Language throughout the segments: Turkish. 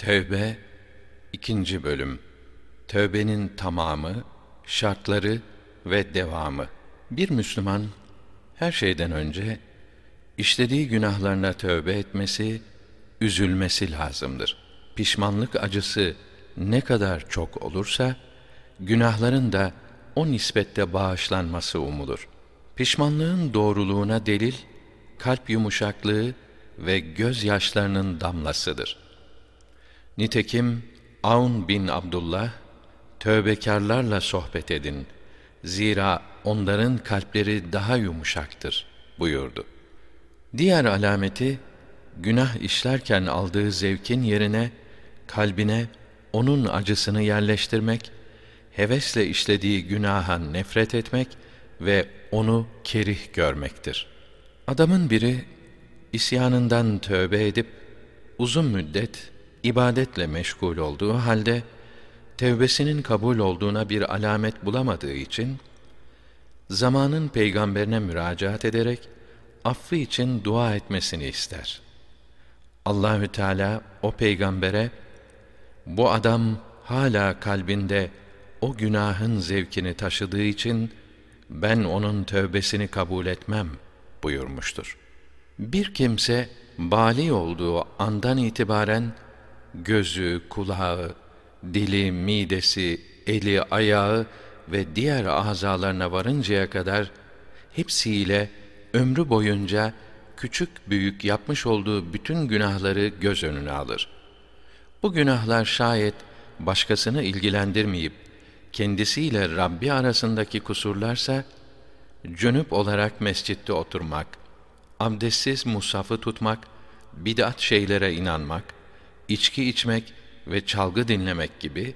Tevbe 2. bölüm. Tövbenin tamamı, şartları ve devamı. Bir Müslüman her şeyden önce işlediği günahlarına tövbe etmesi, üzülmesi lazımdır. Pişmanlık acısı ne kadar çok olursa günahların da o nispette bağışlanması umulur. Pişmanlığın doğruluğuna delil kalp yumuşaklığı ve gözyaşlarının damlasıdır. Nitekim Aun bin Abdullah, tövbekarlarla sohbet edin. Zira onların kalpleri daha yumuşaktır buyurdu. Diğer alameti, günah işlerken aldığı zevkin yerine, kalbine onun acısını yerleştirmek, hevesle işlediği günaha nefret etmek ve onu kerih görmektir. Adamın biri, isyanından tövbe edip, uzun müddet ibadetle meşgul olduğu halde tevbesinin kabul olduğuna bir alamet bulamadığı için zamanın peygamberine müracaat ederek affı için dua etmesini ister. Allahü Teala o peygambere bu adam hala kalbinde o günahın zevkini taşıdığı için ben onun tövbesini kabul etmem buyurmuştur. Bir kimse bali olduğu andan itibaren gözü, kulağı, dili, midesi, eli, ayağı ve diğer azalarına varıncaya kadar hepsiyle ömrü boyunca küçük büyük yapmış olduğu bütün günahları göz önüne alır. Bu günahlar şayet başkasını ilgilendirmeyip kendisiyle Rabbi arasındaki kusurlarsa cünüp olarak mescitte oturmak, abdestsiz musafı tutmak, bid'at şeylere inanmak, içki içmek ve çalgı dinlemek gibi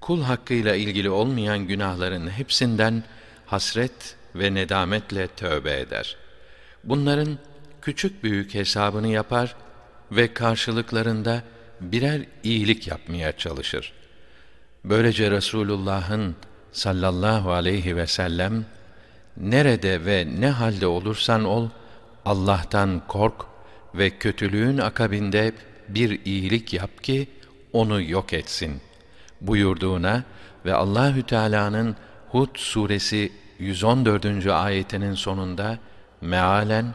kul hakkıyla ilgili olmayan günahların hepsinden hasret ve nedametle tövbe eder. Bunların küçük büyük hesabını yapar ve karşılıklarında birer iyilik yapmaya çalışır. Böylece Resulullah'ın sallallahu aleyhi ve sellem nerede ve ne halde olursan ol Allah'tan kork ve kötülüğün akabinde bir iyilik yap ki onu yok etsin buyurduğuna ve Allahü Teala'nın Hud suresi 114. ayetinin sonunda mealen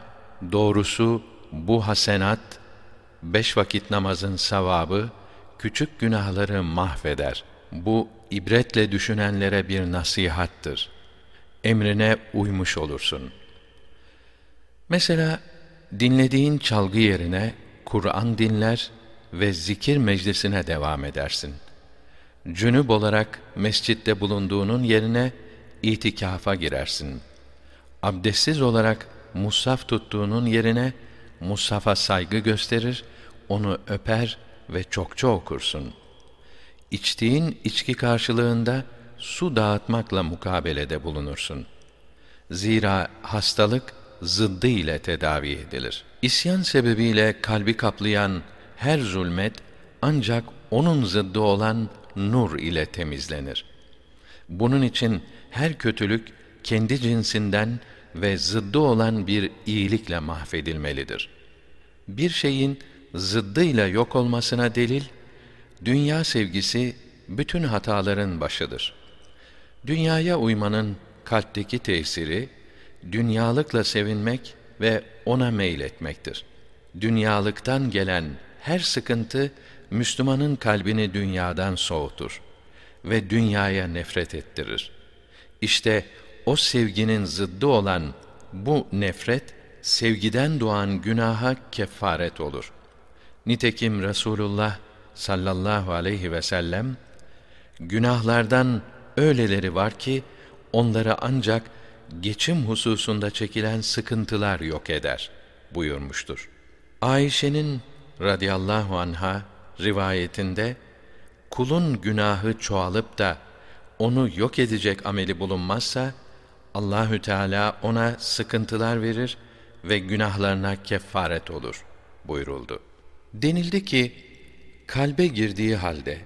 doğrusu bu hasenat beş vakit namazın savabı küçük günahları mahveder. Bu ibretle düşünenlere bir nasihattır. Emrine uymuş olursun. Mesela dinlediğin çalgı yerine Kur'an dinler ve zikir meclisine devam edersin. Cünüp olarak mescitte bulunduğunun yerine itikafa girersin. Abdestsiz olarak musaf tuttuğunun yerine musafa saygı gösterir, onu öper ve çokça okursun. İçtiğin içki karşılığında su dağıtmakla mukabelede bulunursun. Zira hastalık zıddı ile tedavi edilir. İsyan sebebiyle kalbi kaplayan her zulmet ancak onun zıddı olan nur ile temizlenir. Bunun için her kötülük kendi cinsinden ve zıddı olan bir iyilikle mahvedilmelidir. Bir şeyin zıddıyla yok olmasına delil, dünya sevgisi bütün hataların başıdır. Dünyaya uymanın kalpteki tesiri, dünyalıkla sevinmek ve ona meyletmektir. Dünyalıktan gelen her sıkıntı Müslümanın kalbini dünyadan soğutur ve dünyaya nefret ettirir. İşte o sevginin zıddı olan bu nefret sevgiden doğan günaha kefaret olur. Nitekim Resulullah sallallahu aleyhi ve sellem günahlardan öyleleri var ki onları ancak geçim hususunda çekilen sıkıntılar yok eder buyurmuştur. Ayşe'nin radıyallahu anha rivayetinde kulun günahı çoğalıp da onu yok edecek ameli bulunmazsa Allahü Teala ona sıkıntılar verir ve günahlarına kefaret olur buyuruldu. Denildi ki kalbe girdiği halde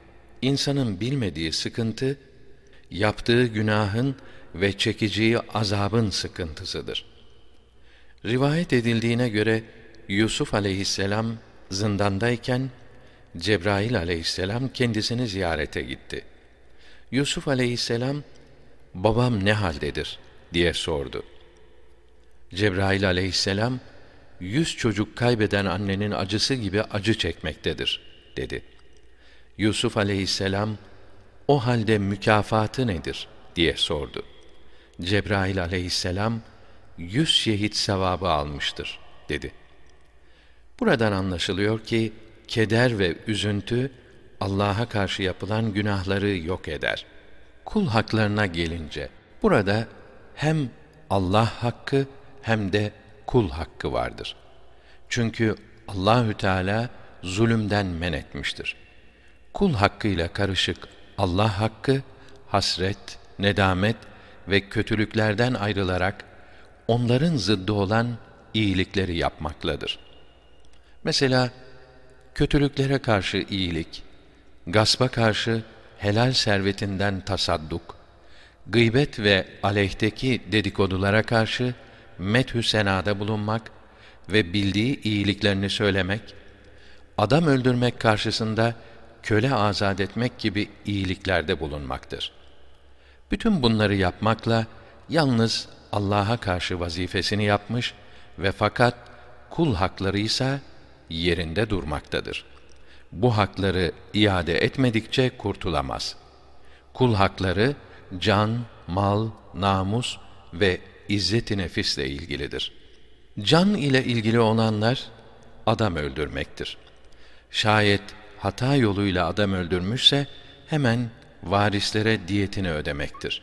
insanın bilmediği sıkıntı yaptığı günahın ve çekeceği azabın sıkıntısıdır. Rivayet edildiğine göre Yusuf aleyhisselam zindandayken Cebrail aleyhisselam kendisini ziyarete gitti. Yusuf aleyhisselam, babam ne haldedir diye sordu. Cebrail aleyhisselam, yüz çocuk kaybeden annenin acısı gibi acı çekmektedir, dedi. Yusuf aleyhisselam, o halde mükafatı nedir, diye sordu. Cebrail aleyhisselam, yüz şehit sevabı almıştır, dedi. Buradan anlaşılıyor ki, keder ve üzüntü, Allah'a karşı yapılan günahları yok eder. Kul haklarına gelince, burada hem Allah hakkı hem de kul hakkı vardır. Çünkü Allahü Teala zulümden men etmiştir. Kul hakkıyla karışık Allah hakkı hasret, nedamet ve kötülüklerden ayrılarak onların zıddı olan iyilikleri yapmakladır. Mesela kötülüklere karşı iyilik, gaspa karşı helal servetinden tasadduk, gıybet ve aleyhteki dedikodulara karşı methü senada bulunmak ve bildiği iyiliklerini söylemek, adam öldürmek karşısında köle azat etmek gibi iyiliklerde bulunmaktır. Bütün bunları yapmakla yalnız Allah'a karşı vazifesini yapmış ve fakat kul hakları ise yerinde durmaktadır. Bu hakları iade etmedikçe kurtulamaz. Kul hakları can, mal, namus ve izzet-i nefisle ilgilidir. Can ile ilgili olanlar adam öldürmektir. Şayet hata yoluyla adam öldürmüşse hemen varislere diyetini ödemektir.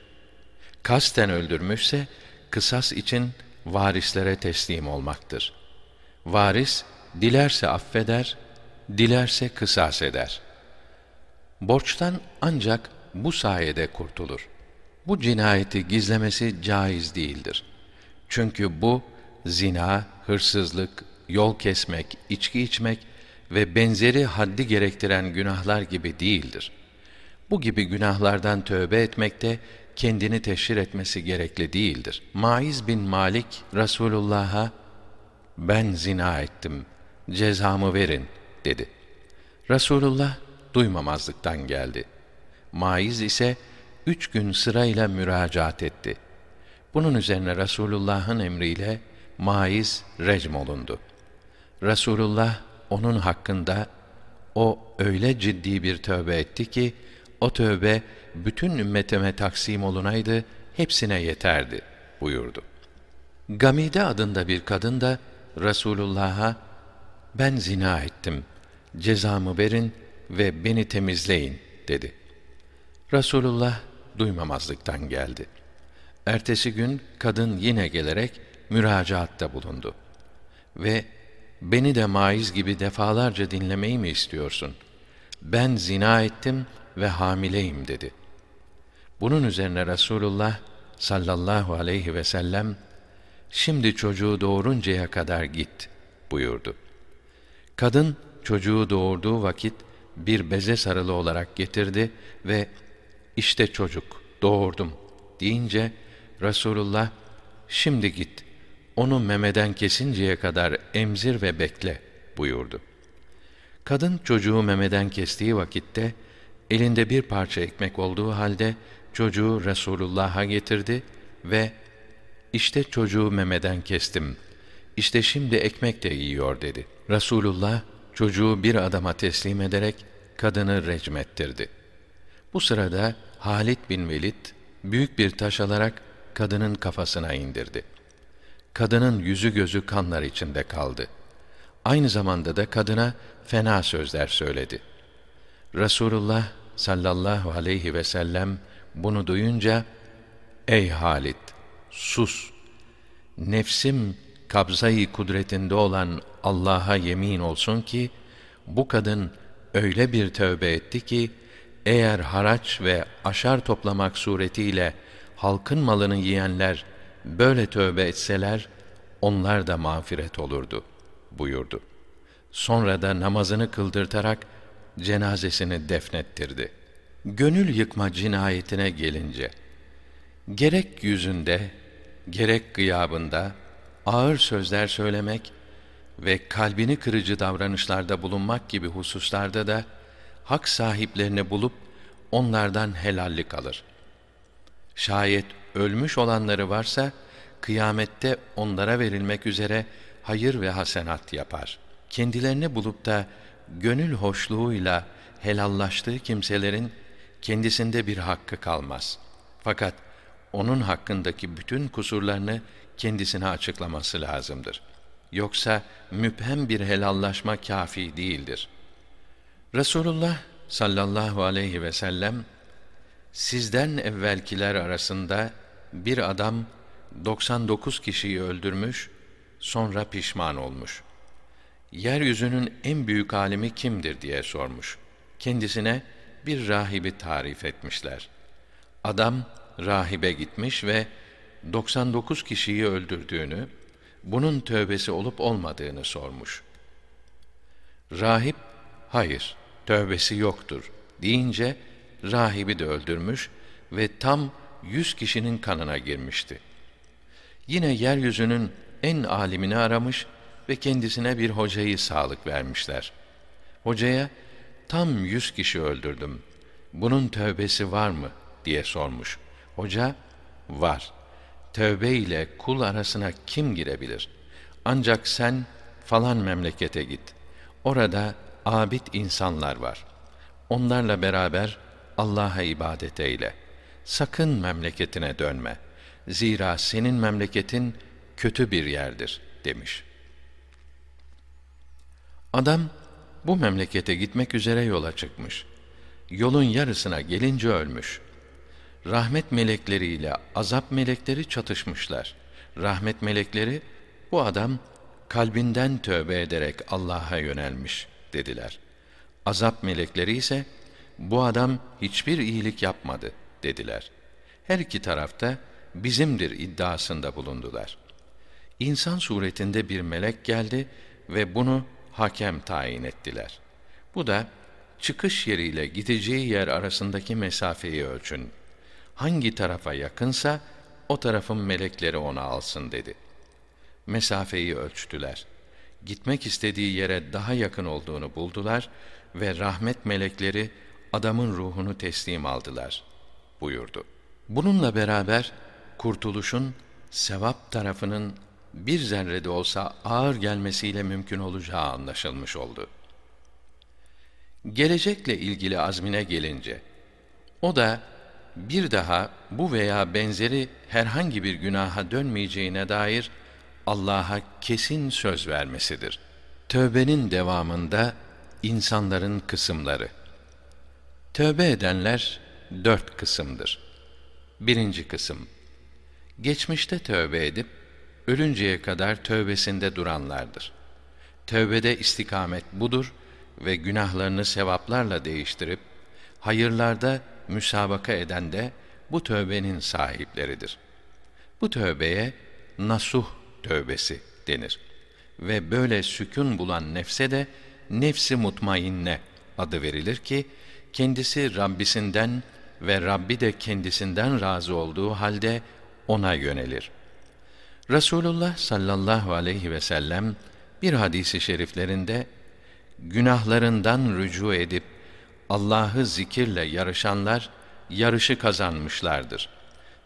Kasten öldürmüşse kısas için varislere teslim olmaktır. Varis dilerse affeder, dilerse kısas eder. Borçtan ancak bu sayede kurtulur. Bu cinayeti gizlemesi caiz değildir. Çünkü bu zina, hırsızlık, yol kesmek, içki içmek ve benzeri haddi gerektiren günahlar gibi değildir. Bu gibi günahlardan tövbe etmekte kendini teşhir etmesi gerekli değildir. Maiz bin Malik Resulullah'a ben zina ettim, cezamı verin dedi. Resulullah duymamazlıktan geldi. Maiz ise üç gün sırayla müracaat etti. Bunun üzerine Resulullah'ın emriyle Maiz recm olundu. Resulullah onun hakkında o öyle ciddi bir tövbe etti ki o tövbe bütün ümmetime taksim olunaydı hepsine yeterdi buyurdu. Gamide adında bir kadın da Resulullah'a ben zina ettim. Cezamı verin ve beni temizleyin dedi. Resulullah duymamazlıktan geldi. Ertesi gün kadın yine gelerek müracaatta bulundu. Ve beni de maiz gibi defalarca dinlemeyi mi istiyorsun? Ben zina ettim ve hamileyim dedi. Bunun üzerine Resulullah sallallahu aleyhi ve sellem şimdi çocuğu doğuruncaya kadar git buyurdu. Kadın çocuğu doğurduğu vakit bir beze sarılı olarak getirdi ve işte çocuk doğurdum deyince Resulullah şimdi git onu memeden kesinceye kadar emzir ve bekle buyurdu. Kadın çocuğu memeden kestiği vakitte elinde bir parça ekmek olduğu halde çocuğu Resulullah'a getirdi ve işte çocuğu memeden kestim. İşte şimdi ekmek de yiyor dedi. Resulullah çocuğu bir adama teslim ederek kadını recmettirdi. Bu sırada Halit bin Velid büyük bir taş alarak kadının kafasına indirdi. Kadının yüzü gözü kanlar içinde kaldı. Aynı zamanda da kadına fena sözler söyledi. Resulullah sallallahu aleyhi ve sellem bunu duyunca Ey Halit sus nefsim kabzayı kudretinde olan Allah'a yemin olsun ki bu kadın öyle bir tövbe etti ki eğer haraç ve aşar toplamak suretiyle halkın malını yiyenler böyle tövbe etseler onlar da mağfiret olurdu buyurdu. Sonra da namazını kıldırtarak cenazesini defnettirdi. Gönül yıkma cinayetine gelince gerek yüzünde gerek gıyabında ağır sözler söylemek ve kalbini kırıcı davranışlarda bulunmak gibi hususlarda da hak sahiplerini bulup onlardan helallik alır. Şayet ölmüş olanları varsa kıyamette onlara verilmek üzere hayır ve hasenat yapar. Kendilerini bulup da gönül hoşluğuyla helallaştığı kimselerin kendisinde bir hakkı kalmaz. Fakat onun hakkındaki bütün kusurlarını kendisine açıklaması lazımdır. Yoksa müphem bir helallaşma kafi değildir. Resulullah sallallahu aleyhi ve sellem sizden evvelkiler arasında bir adam 99 kişiyi öldürmüş, sonra pişman olmuş. Yeryüzünün en büyük alimi kimdir diye sormuş. Kendisine bir rahibi tarif etmişler. Adam rahibe gitmiş ve 99 kişiyi öldürdüğünü, bunun tövbesi olup olmadığını sormuş. Rahip, hayır, tövbesi yoktur deyince, rahibi de öldürmüş ve tam yüz kişinin kanına girmişti. Yine yeryüzünün en alimini aramış ve kendisine bir hocayı sağlık vermişler. Hocaya, tam yüz kişi öldürdüm. Bunun tövbesi var mı? diye sormuş. Hoca, var. Tövbe ile kul arasına kim girebilir? Ancak sen falan memlekete git. Orada abid insanlar var. Onlarla beraber Allah'a ibadet eyle. Sakın memleketine dönme. Zira senin memleketin kötü bir yerdir demiş. Adam bu memlekete gitmek üzere yola çıkmış. Yolun yarısına gelince ölmüş. Rahmet melekleriyle azap melekleri çatışmışlar. Rahmet melekleri bu adam kalbinden tövbe ederek Allah'a yönelmiş dediler. Azap melekleri ise bu adam hiçbir iyilik yapmadı dediler. Her iki tarafta bizimdir iddiasında bulundular. İnsan suretinde bir melek geldi ve bunu hakem tayin ettiler. Bu da çıkış yeriyle gideceği yer arasındaki mesafeyi ölçün. Hangi tarafa yakınsa o tarafın melekleri ona alsın dedi. Mesafeyi ölçtüler. Gitmek istediği yere daha yakın olduğunu buldular ve rahmet melekleri adamın ruhunu teslim aldılar buyurdu. Bununla beraber kurtuluşun sevap tarafının bir zerre olsa ağır gelmesiyle mümkün olacağı anlaşılmış oldu. Gelecekle ilgili azmine gelince, o da bir daha bu veya benzeri herhangi bir günaha dönmeyeceğine dair Allah'a kesin söz vermesidir. Tövbenin devamında insanların kısımları. Tövbe edenler dört kısımdır. Birinci kısım, geçmişte tövbe edip, ölünceye kadar tövbesinde duranlardır. Tövbede istikamet budur ve günahlarını sevaplarla değiştirip, hayırlarda müsabaka eden de bu tövbenin sahipleridir. Bu tövbeye nasuh tövbesi denir. Ve böyle sükun bulan nefse de nefsi mutmainne adı verilir ki kendisi Rabbisinden ve Rabbi de kendisinden razı olduğu halde ona yönelir. Resulullah sallallahu aleyhi ve sellem bir hadisi şeriflerinde günahlarından rücu edip Allah'ı zikirle yarışanlar yarışı kazanmışlardır.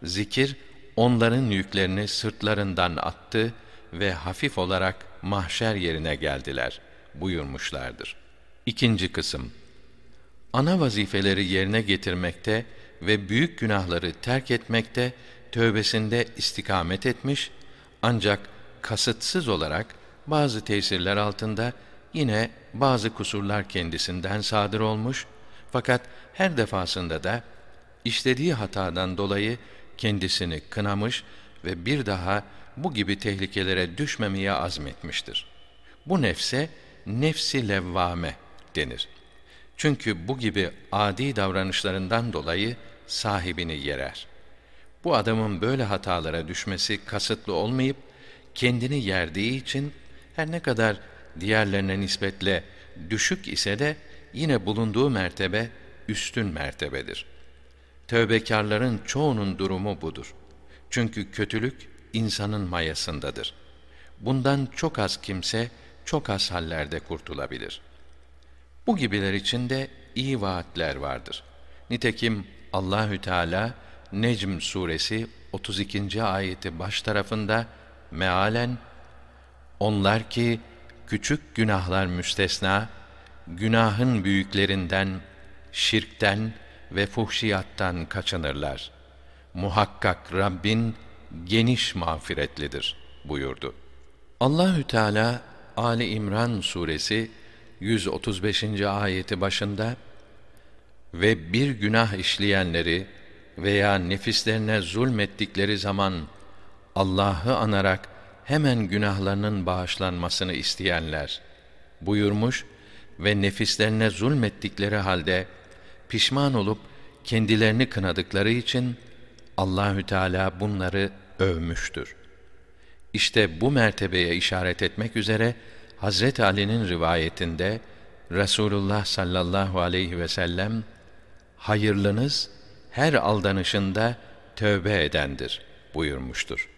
Zikir onların yüklerini sırtlarından attı ve hafif olarak mahşer yerine geldiler buyurmuşlardır. İkinci kısım Ana vazifeleri yerine getirmekte ve büyük günahları terk etmekte tövbesinde istikamet etmiş ancak kasıtsız olarak bazı tesirler altında yine bazı kusurlar kendisinden sadır olmuş fakat her defasında da işlediği hatadan dolayı kendisini kınamış ve bir daha bu gibi tehlikelere düşmemeye azmetmiştir. Bu nefse nefsi levvame denir. Çünkü bu gibi adi davranışlarından dolayı sahibini yerer. Bu adamın böyle hatalara düşmesi kasıtlı olmayıp kendini yerdiği için her ne kadar diğerlerine nispetle düşük ise de yine bulunduğu mertebe üstün mertebedir. Tövbekarların çoğunun durumu budur. Çünkü kötülük insanın mayasındadır. Bundan çok az kimse çok az hallerde kurtulabilir. Bu gibiler için de iyi vaatler vardır. Nitekim Allahü Teala Necm suresi 32. ayeti baş tarafında mealen onlar ki küçük günahlar müstesna günahın büyüklerinden şirkten ve fuhşiyattan kaçınırlar. Muhakkak Rabbin geniş mağfiretlidir buyurdu. Allahü Teala Ali İmran suresi 135. ayeti başında ve bir günah işleyenleri veya nefislerine zulmettikleri zaman Allah'ı anarak hemen günahlarının bağışlanmasını isteyenler buyurmuş ve nefislerine zulmettikleri halde pişman olup kendilerini kınadıkları için Allahü Teala bunları övmüştür. İşte bu mertebeye işaret etmek üzere Hazret Ali'nin rivayetinde Resulullah sallallahu aleyhi ve sellem hayırlınız her aldanışında tövbe edendir buyurmuştur.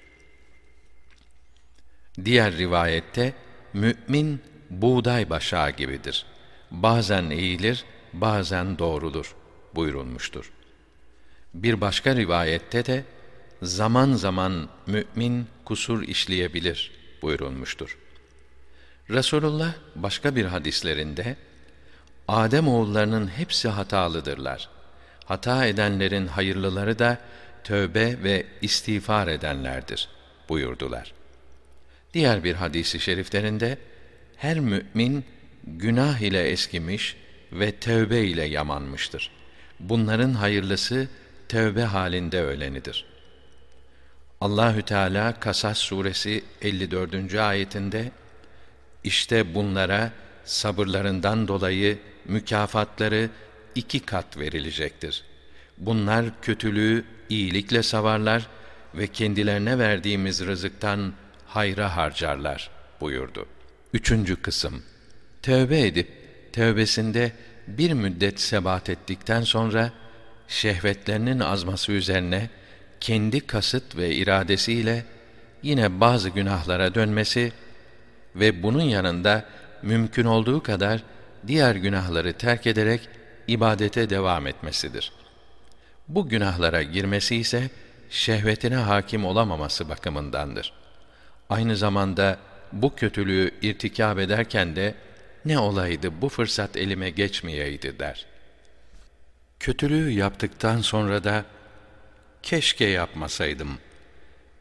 Diğer rivayette mümin buğday başağı gibidir. Bazen eğilir, bazen doğrulur buyurulmuştur. Bir başka rivayette de zaman zaman mümin kusur işleyebilir buyurulmuştur. Resulullah başka bir hadislerinde Adem oğullarının hepsi hatalıdırlar. Hata edenlerin hayırlıları da tövbe ve istiğfar edenlerdir buyurdular. Diğer bir hadisi şeriflerinde her mümin günah ile eskimiş ve tövbe ile yamanmıştır. Bunların hayırlısı tövbe halinde ölenidir. Allahü Teala Kasas suresi 54. ayetinde işte bunlara sabırlarından dolayı mükafatları iki kat verilecektir. Bunlar kötülüğü iyilikle savarlar ve kendilerine verdiğimiz rızıktan hayra harcarlar buyurdu. Üçüncü kısım Tövbe edip tövbesinde bir müddet sebat ettikten sonra şehvetlerinin azması üzerine kendi kasıt ve iradesiyle yine bazı günahlara dönmesi ve bunun yanında mümkün olduğu kadar diğer günahları terk ederek ibadete devam etmesidir. Bu günahlara girmesi ise şehvetine hakim olamaması bakımındandır. Aynı zamanda bu kötülüğü irtikab ederken de ne olaydı bu fırsat elime geçmeyeydi der. Kötülüğü yaptıktan sonra da keşke yapmasaydım.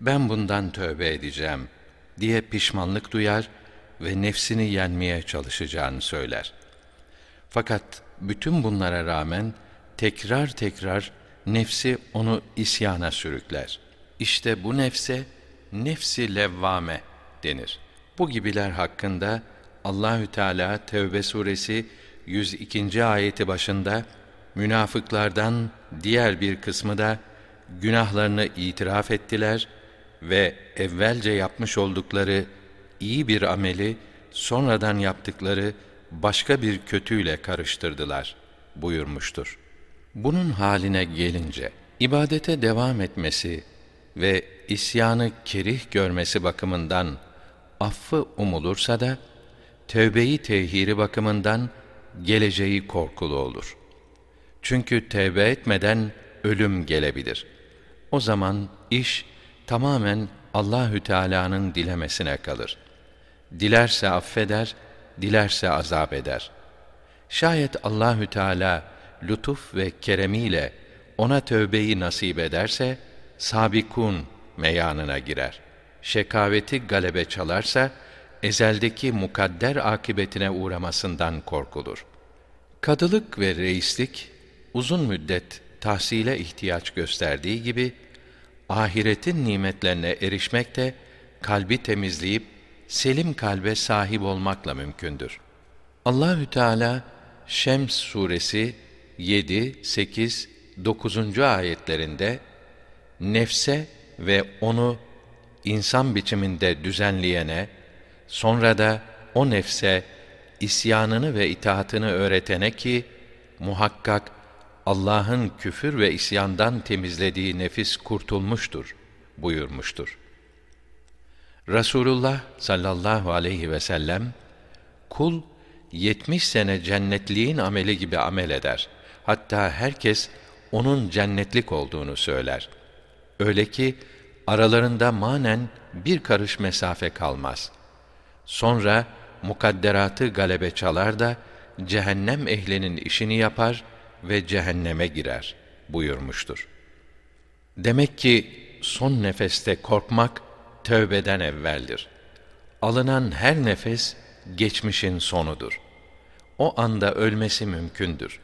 Ben bundan tövbe edeceğim diye pişmanlık duyar ve nefsini yenmeye çalışacağını söyler. Fakat bütün bunlara rağmen tekrar tekrar nefsi onu isyana sürükler. İşte bu nefse nefsi levvame denir. Bu gibiler hakkında Allahü Teala Tevbe suresi 102. ayeti başında münafıklardan diğer bir kısmı da günahlarını itiraf ettiler ve evvelce yapmış oldukları iyi bir ameli sonradan yaptıkları başka bir kötüyle karıştırdılar buyurmuştur. Bunun haline gelince ibadete devam etmesi ve isyanı kerih görmesi bakımından affı umulursa da tevbeyi tehiri bakımından geleceği korkulu olur. Çünkü tevbe etmeden ölüm gelebilir. O zaman iş tamamen Allahü Teala'nın dilemesine kalır. Dilerse affeder, dilerse azap eder. Şayet Allahü Teala lütuf ve keremiyle ona tövbeyi nasip ederse sabikun meyanına girer. Şekaveti galebe çalarsa ezeldeki mukadder akibetine uğramasından korkulur. Kadılık ve reislik uzun müddet tahsile ihtiyaç gösterdiği gibi ahiretin nimetlerine erişmek de kalbi temizleyip selim kalbe sahip olmakla mümkündür. Allahü Teala Şems suresi 7, 8, 9. ayetlerinde nefse ve onu insan biçiminde düzenleyene, sonra da o nefse isyanını ve itaatını öğretene ki muhakkak Allah'ın küfür ve isyandan temizlediği nefis kurtulmuştur buyurmuştur. Rasulullah sallallahu aleyhi ve sellem kul 70 sene cennetliğin ameli gibi amel eder. Hatta herkes onun cennetlik olduğunu söyler. Öyle ki aralarında manen bir karış mesafe kalmaz. Sonra mukadderatı galebe çalar da cehennem ehlinin işini yapar ve cehenneme girer buyurmuştur. Demek ki son nefeste korkmak tövbeden evveldir. Alınan her nefes geçmişin sonudur. O anda ölmesi mümkündür.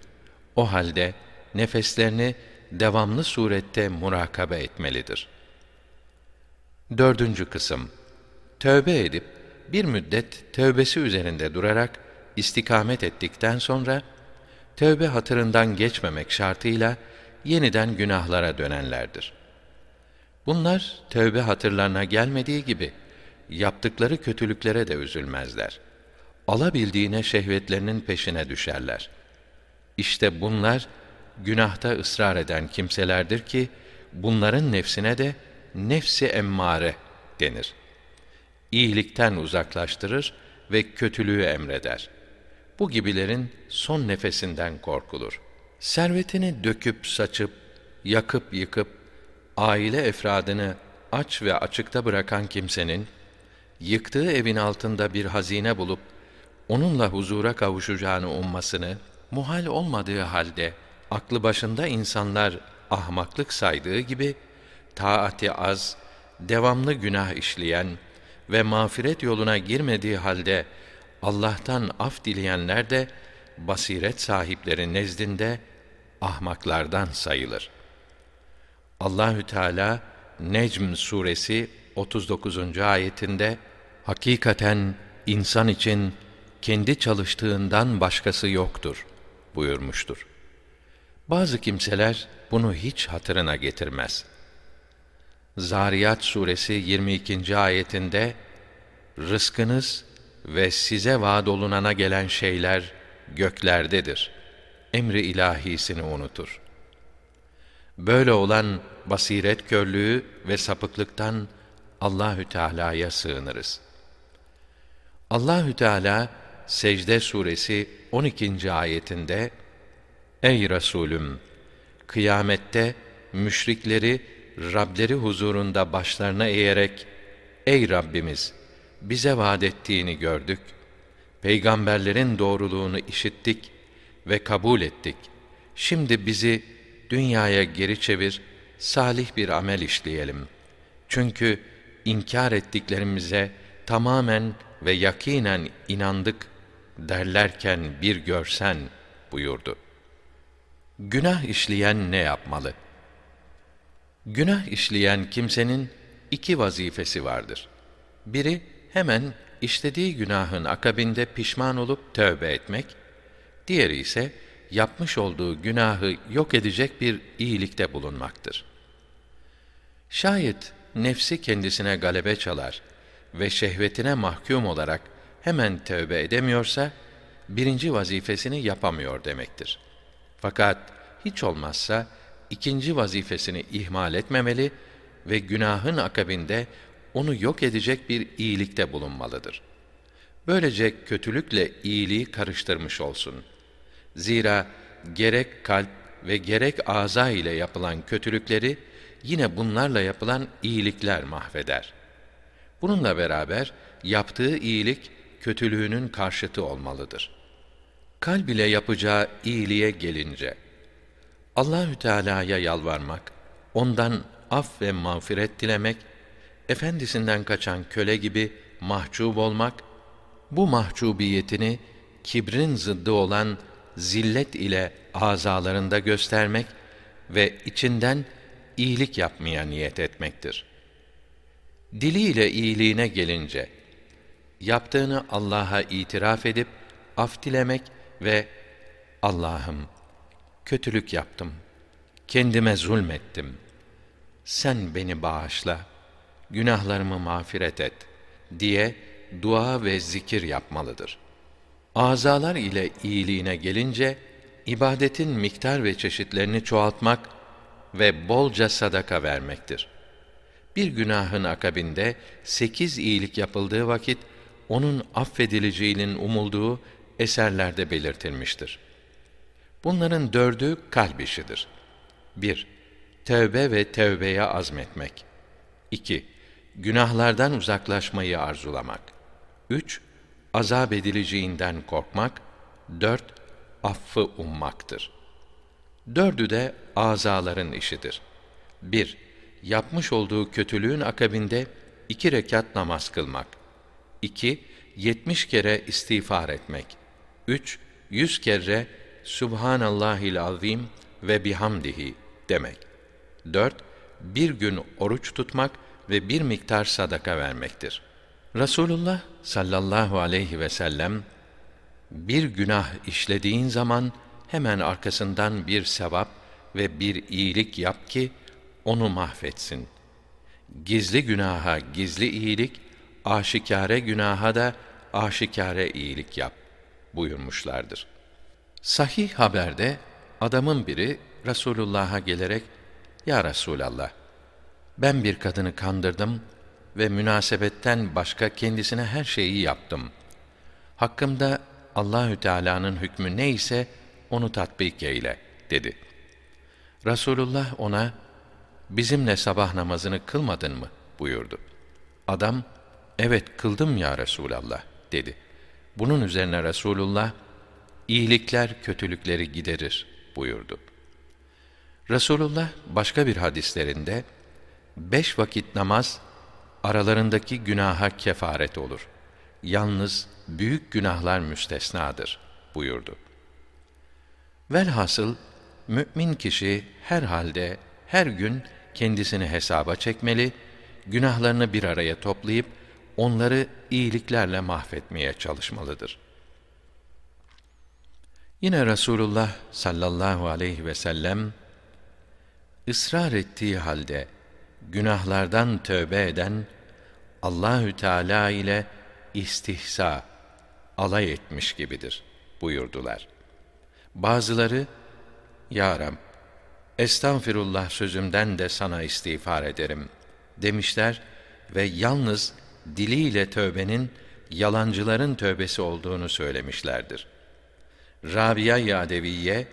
O halde nefeslerini devamlı surette murakabe etmelidir. Dördüncü kısım Tövbe edip bir müddet tövbesi üzerinde durarak istikamet ettikten sonra tövbe hatırından geçmemek şartıyla yeniden günahlara dönenlerdir. Bunlar tövbe hatırlarına gelmediği gibi yaptıkları kötülüklere de üzülmezler. Alabildiğine şehvetlerinin peşine düşerler. İşte bunlar günahta ısrar eden kimselerdir ki bunların nefsine de nefsi emmare denir. İyilikten uzaklaştırır ve kötülüğü emreder. Bu gibilerin son nefesinden korkulur. Servetini döküp saçıp, yakıp yıkıp, aile efradını aç ve açıkta bırakan kimsenin, yıktığı evin altında bir hazine bulup, onunla huzura kavuşacağını ummasını, muhal olmadığı halde, aklı başında insanlar ahmaklık saydığı gibi, taati az, devamlı günah işleyen ve mağfiret yoluna girmediği halde Allah'tan af dileyenler de basiret sahipleri nezdinde ahmaklardan sayılır. Allahü Teala Necm suresi 39. ayetinde hakikaten insan için kendi çalıştığından başkası yoktur buyurmuştur. Bazı kimseler bunu hiç hatırına getirmez. Zariyat suresi 22. ayetinde rızkınız ve size vaad olunana gelen şeyler göklerdedir. Emri ilahisini unutur. Böyle olan basiret körlüğü ve sapıklıktan Allahü Teala'ya sığınırız. Allahü Teala Secde suresi 12. ayetinde Ey Resulüm kıyamette müşrikleri Rableri huzurunda başlarına eğerek Ey Rabbimiz bize vaad ettiğini gördük. Peygamberlerin doğruluğunu işittik ve kabul ettik. Şimdi bizi dünyaya geri çevir, salih bir amel işleyelim. Çünkü inkar ettiklerimize tamamen ve yakinen inandık derlerken bir görsen buyurdu. Günah işleyen ne yapmalı? Günah işleyen kimsenin iki vazifesi vardır. Biri hemen işlediği günahın akabinde pişman olup tövbe etmek, diğeri ise yapmış olduğu günahı yok edecek bir iyilikte bulunmaktır. Şayet nefsi kendisine galebe çalar ve şehvetine mahkum olarak hemen tövbe edemiyorsa, birinci vazifesini yapamıyor demektir. Fakat hiç olmazsa ikinci vazifesini ihmal etmemeli ve günahın akabinde onu yok edecek bir iyilikte bulunmalıdır. Böylece kötülükle iyiliği karıştırmış olsun. Zira gerek kalp ve gerek ağza ile yapılan kötülükleri yine bunlarla yapılan iyilikler mahveder. Bununla beraber yaptığı iyilik kötülüğünün karşıtı olmalıdır. Kalb ile yapacağı iyiliğe gelince Allahü Teala'ya yalvarmak, ondan af ve mağfiret dilemek efendisinden kaçan köle gibi mahcup olmak, bu mahcubiyetini kibrin zıddı olan zillet ile azalarında göstermek ve içinden iyilik yapmaya niyet etmektir. Diliyle iyiliğine gelince, yaptığını Allah'a itiraf edip, af dilemek ve Allah'ım, kötülük yaptım, kendime zulmettim, sen beni bağışla.'' günahlarımı mağfiret et diye dua ve zikir yapmalıdır. Azalar ile iyiliğine gelince ibadetin miktar ve çeşitlerini çoğaltmak ve bolca sadaka vermektir. Bir günahın akabinde sekiz iyilik yapıldığı vakit onun affedileceğinin umulduğu eserlerde belirtilmiştir. Bunların dördü kalp işidir. 1. Tevbe ve tevbeye azmetmek. 2. Günahlardan uzaklaşmayı arzulamak. 3. Azap edileceğinden korkmak. 4. Affı ummaktır. Dördü de azaların işidir. 1. Yapmış olduğu kötülüğün akabinde iki rekat namaz kılmak. 2. Yetmiş kere istiğfar etmek. 3. Yüz kere Subhanallahil azim ve bihamdihi demek. 4. Bir gün oruç tutmak ve bir miktar sadaka vermektir. Resulullah sallallahu aleyhi ve sellem bir günah işlediğin zaman hemen arkasından bir sevap ve bir iyilik yap ki onu mahvetsin. Gizli günaha gizli iyilik, aşikare günaha da aşikare iyilik yap buyurmuşlardır. Sahih haberde adamın biri Resulullah'a gelerek Ya Resulallah ben bir kadını kandırdım ve münasebetten başka kendisine her şeyi yaptım. Hakkımda Allahü Teala'nın hükmü neyse onu tatbik eyle dedi. Resulullah ona bizimle sabah namazını kılmadın mı buyurdu. Adam evet kıldım ya Resulallah dedi. Bunun üzerine Resulullah iyilikler kötülükleri giderir buyurdu. Resulullah başka bir hadislerinde beş vakit namaz aralarındaki günaha kefaret olur. Yalnız büyük günahlar müstesnadır buyurdu. Velhasıl mümin kişi her halde her gün kendisini hesaba çekmeli, günahlarını bir araya toplayıp onları iyiliklerle mahvetmeye çalışmalıdır. Yine Resulullah sallallahu aleyhi ve sellem ısrar ettiği halde günahlardan tövbe eden Allahü Teala ile istihsa alay etmiş gibidir buyurdular. Bazıları Ya Rab, estağfirullah sözümden de sana istiğfar ederim demişler ve yalnız diliyle tövbenin yalancıların tövbesi olduğunu söylemişlerdir. Rabia Yadeviye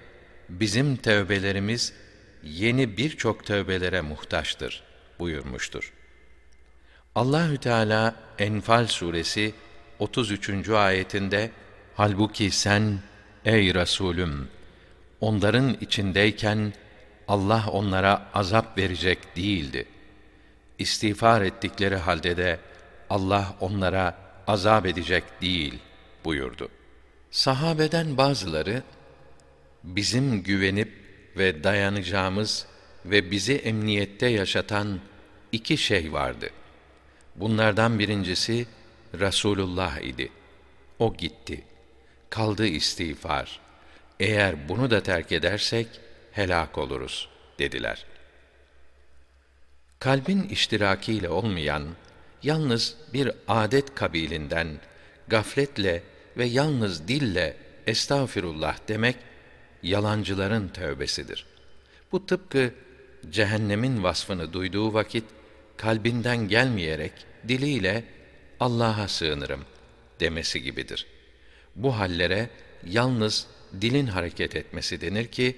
bizim tövbelerimiz yeni birçok tövbelere muhtaçtır buyurmuştur. Allahü Teala Enfal suresi 33. ayetinde halbuki sen ey Resulüm onların içindeyken Allah onlara azap verecek değildi. İstiğfar ettikleri halde de Allah onlara azap edecek değil buyurdu. Sahabeden bazıları bizim güvenip ve dayanacağımız ve bizi emniyette yaşatan iki şey vardı. Bunlardan birincisi Rasulullah idi. O gitti. Kaldı istiğfar. Eğer bunu da terk edersek helak oluruz dediler. Kalbin iştirakiyle olmayan yalnız bir adet kabilinden gafletle ve yalnız dille estağfirullah demek yalancıların tövbesidir. Bu tıpkı cehennemin vasfını duyduğu vakit kalbinden gelmeyerek diliyle Allah'a sığınırım demesi gibidir. Bu hallere yalnız dilin hareket etmesi denir ki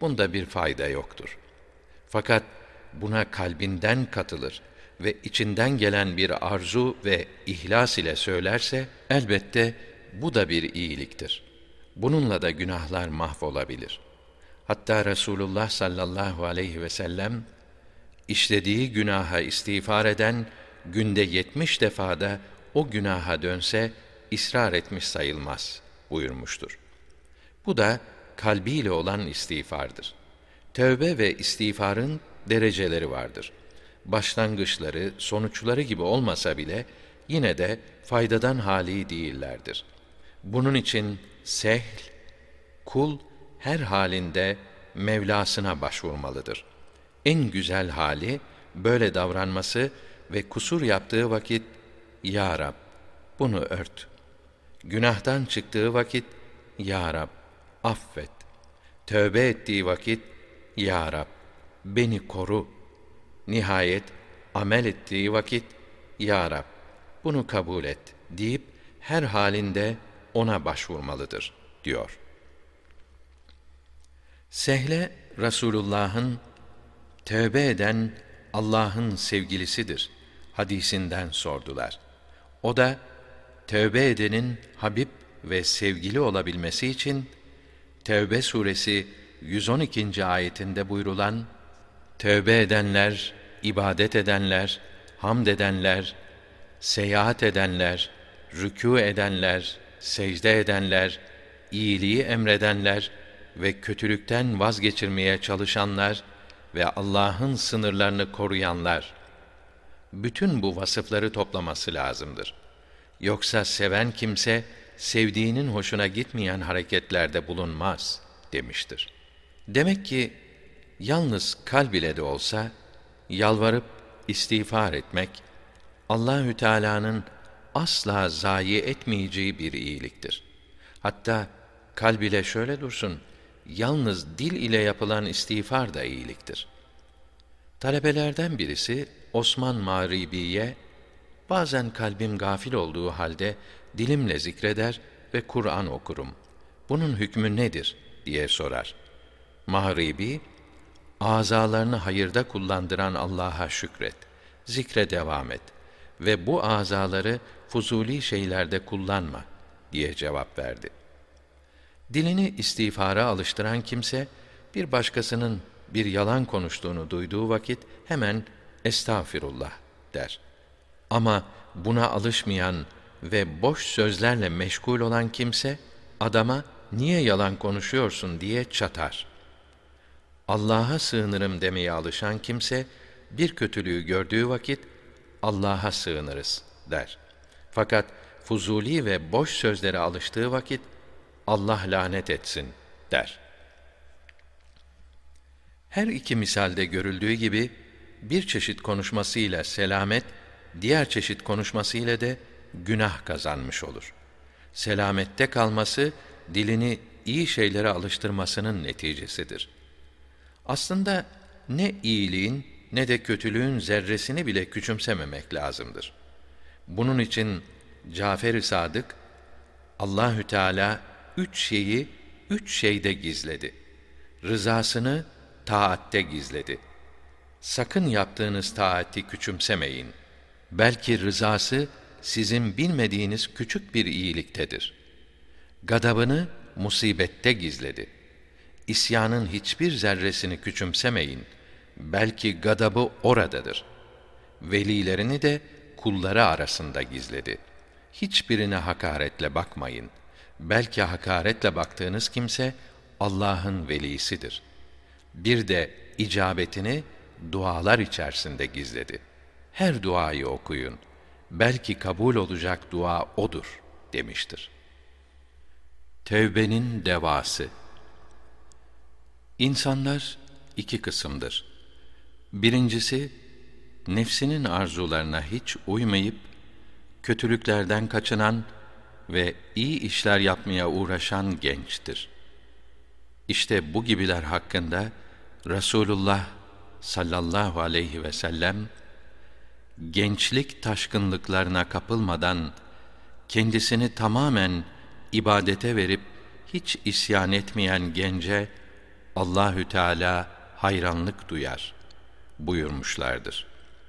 bunda bir fayda yoktur. Fakat buna kalbinden katılır ve içinden gelen bir arzu ve ihlas ile söylerse elbette bu da bir iyiliktir. Bununla da günahlar mahvolabilir. Hatta Resulullah sallallahu aleyhi ve sellem işlediği günaha istiğfar eden günde yetmiş defada o günaha dönse ısrar etmiş sayılmaz buyurmuştur. Bu da kalbiyle olan istiğfardır. Tövbe ve istiğfarın dereceleri vardır. Başlangıçları, sonuçları gibi olmasa bile yine de faydadan hali değillerdir. Bunun için sehl, kul her halinde Mevlasına başvurmalıdır. En güzel hali böyle davranması ve kusur yaptığı vakit Ya Rab bunu ört. Günahtan çıktığı vakit Ya Rab affet. Tövbe ettiği vakit Ya Rab beni koru. Nihayet amel ettiği vakit Ya Rab bunu kabul et deyip her halinde ona başvurmalıdır diyor. Sehle Rasulullah'ın tövbe eden Allah'ın sevgilisidir hadisinden sordular. O da tövbe edenin Habib ve sevgili olabilmesi için Tevbe suresi 112. ayetinde buyrulan tövbe edenler, ibadet edenler, hamd edenler, seyahat edenler, rükû edenler, secde edenler, iyiliği emredenler ve kötülükten vazgeçirmeye çalışanlar ve Allah'ın sınırlarını koruyanlar bütün bu vasıfları toplaması lazımdır. Yoksa seven kimse sevdiğinin hoşuna gitmeyen hareketlerde bulunmaz demiştir. Demek ki yalnız kalb ile de olsa yalvarıp istiğfar etmek Allahü Teala'nın asla zayi etmeyeceği bir iyiliktir. Hatta kalb ile şöyle dursun, yalnız dil ile yapılan istiğfar da iyiliktir. Talebelerden birisi Osman Mağribi'ye bazen kalbim gafil olduğu halde dilimle zikreder ve Kur'an okurum. Bunun hükmü nedir diye sorar. Mağribi azalarını hayırda kullandıran Allah'a şükret. Zikre devam et ve bu azaları fuzuli şeylerde kullanma diye cevap verdi. Dilini istiğfara alıştıran kimse bir başkasının bir yalan konuştuğunu duyduğu vakit hemen estağfirullah der. Ama buna alışmayan ve boş sözlerle meşgul olan kimse adama niye yalan konuşuyorsun diye çatar. Allah'a sığınırım demeye alışan kimse bir kötülüğü gördüğü vakit Allah'a sığınırız der. Fakat fuzuli ve boş sözlere alıştığı vakit Allah lanet etsin der. Her iki misalde görüldüğü gibi bir çeşit konuşmasıyla selamet, diğer çeşit konuşmasıyla de günah kazanmış olur. Selamette kalması dilini iyi şeylere alıştırmasının neticesidir. Aslında ne iyiliğin ne de kötülüğün zerresini bile küçümsememek lazımdır. Bunun için Cafer-i Sadık Allahü Teala üç şeyi üç şeyde gizledi. Rızasını taatte gizledi. Sakın yaptığınız taati küçümsemeyin. Belki rızası sizin bilmediğiniz küçük bir iyiliktedir. Gadabını musibette gizledi. İsyanın hiçbir zerresini küçümsemeyin. Belki gadabı oradadır. Velilerini de kulları arasında gizledi. Hiçbirine hakaretle bakmayın. Belki hakaretle baktığınız kimse Allah'ın velisidir. Bir de icabetini dualar içerisinde gizledi. Her duayı okuyun.'' belki kabul olacak dua odur demiştir. Tevbenin devası İnsanlar iki kısımdır. Birincisi, nefsinin arzularına hiç uymayıp, kötülüklerden kaçınan ve iyi işler yapmaya uğraşan gençtir. İşte bu gibiler hakkında Rasulullah sallallahu aleyhi ve sellem gençlik taşkınlıklarına kapılmadan kendisini tamamen ibadete verip hiç isyan etmeyen gence Allahü Teala hayranlık duyar buyurmuşlardır.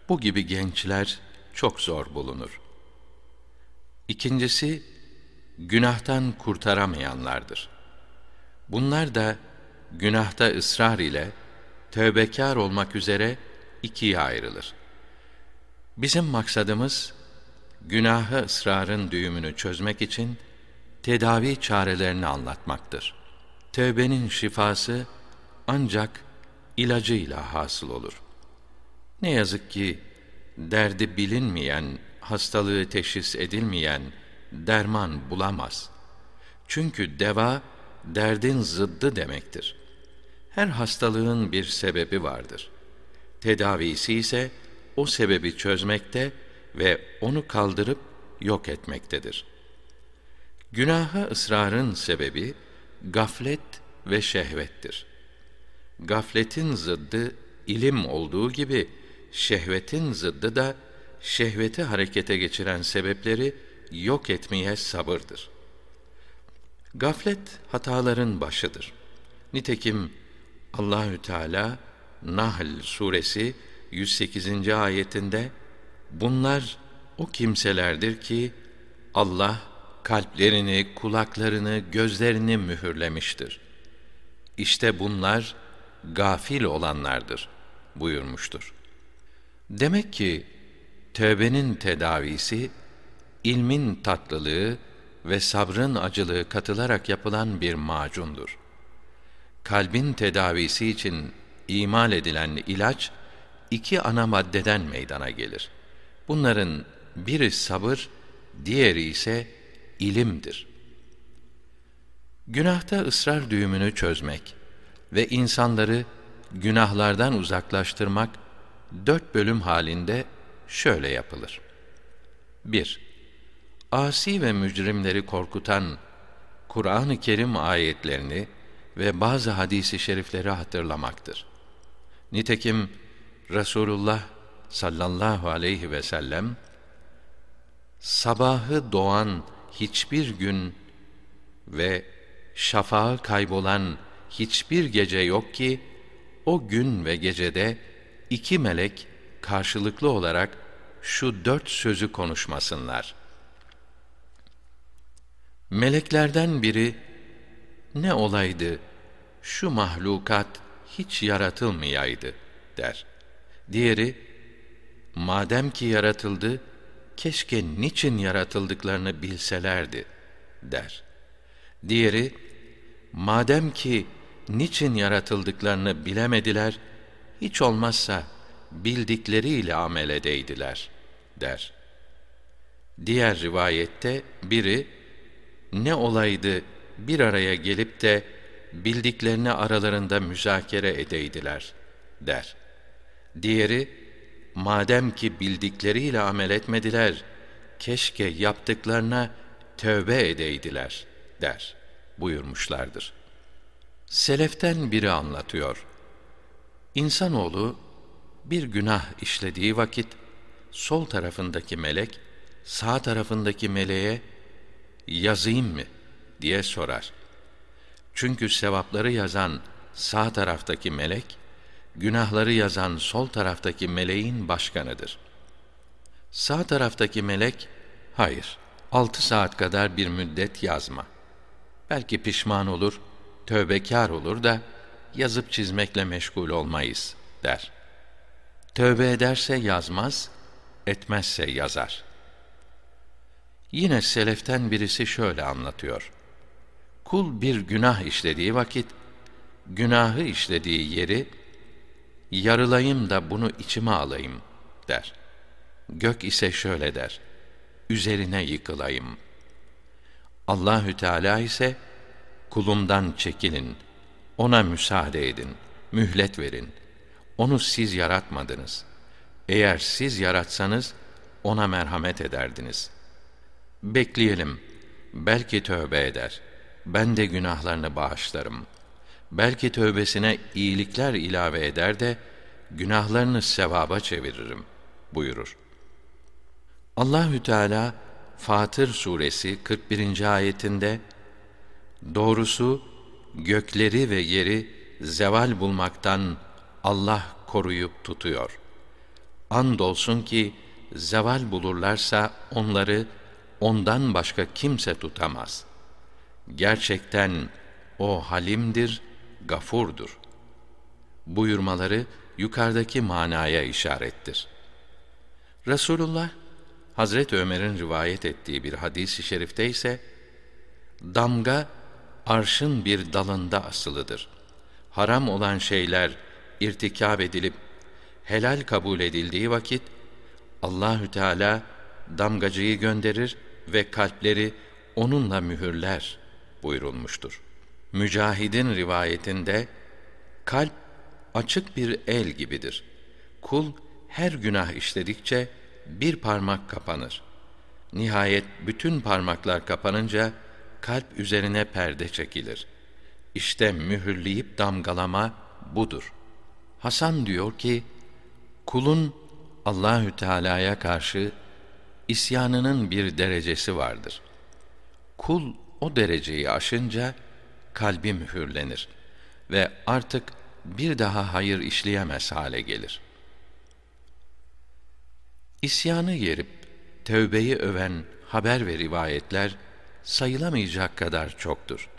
Bu gibi gençler çok zor bulunur. İkincisi günahtan kurtaramayanlardır. Bunlar da günahta ısrar ile tövbekar olmak üzere ikiye ayrılır. Bizim maksadımız günahı ısrarın düğümünü çözmek için tedavi çarelerini anlatmaktır. Tövbenin şifası ancak ilacıyla hasıl olur. Ne yazık ki derdi bilinmeyen, hastalığı teşhis edilmeyen derman bulamaz. Çünkü deva derdin zıddı demektir. Her hastalığın bir sebebi vardır. Tedavisi ise o sebebi çözmekte ve onu kaldırıp yok etmektedir. Günaha ısrarın sebebi gaflet ve şehvettir. Gafletin zıddı ilim olduğu gibi şehvetin zıddı da şehveti harekete geçiren sebepleri yok etmeye sabırdır. Gaflet hataların başıdır. Nitekim Allahü Teala Nahl suresi 108. ayetinde bunlar o kimselerdir ki Allah kalplerini, kulaklarını, gözlerini mühürlemiştir. İşte bunlar gafil olanlardır buyurmuştur. Demek ki tövbenin tedavisi ilmin tatlılığı ve sabrın acılığı katılarak yapılan bir macundur. Kalbin tedavisi için imal edilen ilaç iki ana maddeden meydana gelir. Bunların biri sabır, diğeri ise ilimdir. Günahta ısrar düğümünü çözmek ve insanları günahlardan uzaklaştırmak dört bölüm halinde şöyle yapılır. 1. Asi ve mücrimleri korkutan Kur'an-ı Kerim ayetlerini ve bazı hadisi şerifleri hatırlamaktır. Nitekim Resulullah sallallahu aleyhi ve sellem sabahı doğan hiçbir gün ve şafağı kaybolan hiçbir gece yok ki o gün ve gecede iki melek karşılıklı olarak şu dört sözü konuşmasınlar. Meleklerden biri ne olaydı şu mahlukat hiç yaratılmayaydı der. Diğeri madem ki yaratıldı keşke niçin yaratıldıklarını bilselerdi der. Diğeri madem ki niçin yaratıldıklarını bilemediler hiç olmazsa bildikleriyle amel edeydiler der. Diğer rivayette biri ne olaydı bir araya gelip de bildiklerini aralarında müzakere edeydiler der. Diğeri madem ki bildikleriyle amel etmediler keşke yaptıklarına tövbe edeydiler der buyurmuşlardır. Seleften biri anlatıyor. İnsanoğlu bir günah işlediği vakit sol tarafındaki melek sağ tarafındaki meleğe yazayım mı diye sorar. Çünkü sevapları yazan sağ taraftaki melek günahları yazan sol taraftaki meleğin başkanıdır. Sağ taraftaki melek hayır altı saat kadar bir müddet yazma. Belki pişman olur, tövbekar olur da yazıp çizmekle meşgul olmayız der.'' Tövbe ederse yazmaz, etmezse yazar. Yine seleften birisi şöyle anlatıyor. Kul bir günah işlediği vakit, günahı işlediği yeri, yarılayım da bunu içime alayım der. Gök ise şöyle der, üzerine yıkılayım. Allahü Teala ise, kulumdan çekilin, ona müsaade edin, mühlet verin.'' Onu siz yaratmadınız. Eğer siz yaratsanız ona merhamet ederdiniz. Bekleyelim. Belki tövbe eder. Ben de günahlarını bağışlarım. Belki tövbesine iyilikler ilave eder de günahlarını sevaba çeviririm buyurur. Allahü Teala Fatır suresi 41. ayetinde doğrusu gökleri ve yeri zeval bulmaktan Allah koruyup tutuyor. Andolsun ki zeval bulurlarsa onları ondan başka kimse tutamaz. Gerçekten o halimdir, gafurdur. Buyurmaları yukarıdaki manaya işarettir. Resulullah Hazret Ömer'in rivayet ettiği bir hadis-i şerifte ise damga arşın bir dalında asılıdır. Haram olan şeyler irtikab edilip helal kabul edildiği vakit Allahü Teala damgacıyı gönderir ve kalpleri onunla mühürler buyurulmuştur. Mücahid'in rivayetinde kalp açık bir el gibidir. Kul her günah işledikçe bir parmak kapanır. Nihayet bütün parmaklar kapanınca kalp üzerine perde çekilir. İşte mühürleyip damgalama budur.'' Hasan diyor ki kulun Allahü Teala'ya karşı isyanının bir derecesi vardır. Kul o dereceyi aşınca kalbi mühürlenir ve artık bir daha hayır işleyemez hale gelir. İsyanı yerip tövbeyi öven haber ve rivayetler sayılamayacak kadar çoktur.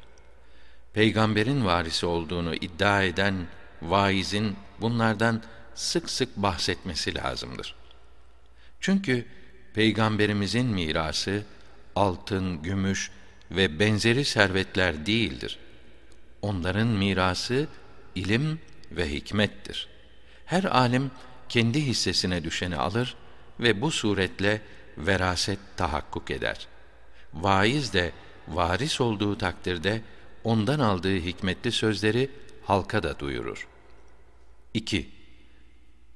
Peygamberin varisi olduğunu iddia eden vaizin bunlardan sık sık bahsetmesi lazımdır. Çünkü peygamberimizin mirası altın, gümüş ve benzeri servetler değildir. Onların mirası ilim ve hikmettir. Her alim kendi hissesine düşeni alır ve bu suretle veraset tahakkuk eder. Vaiz de varis olduğu takdirde ondan aldığı hikmetli sözleri halka da duyurur. 2.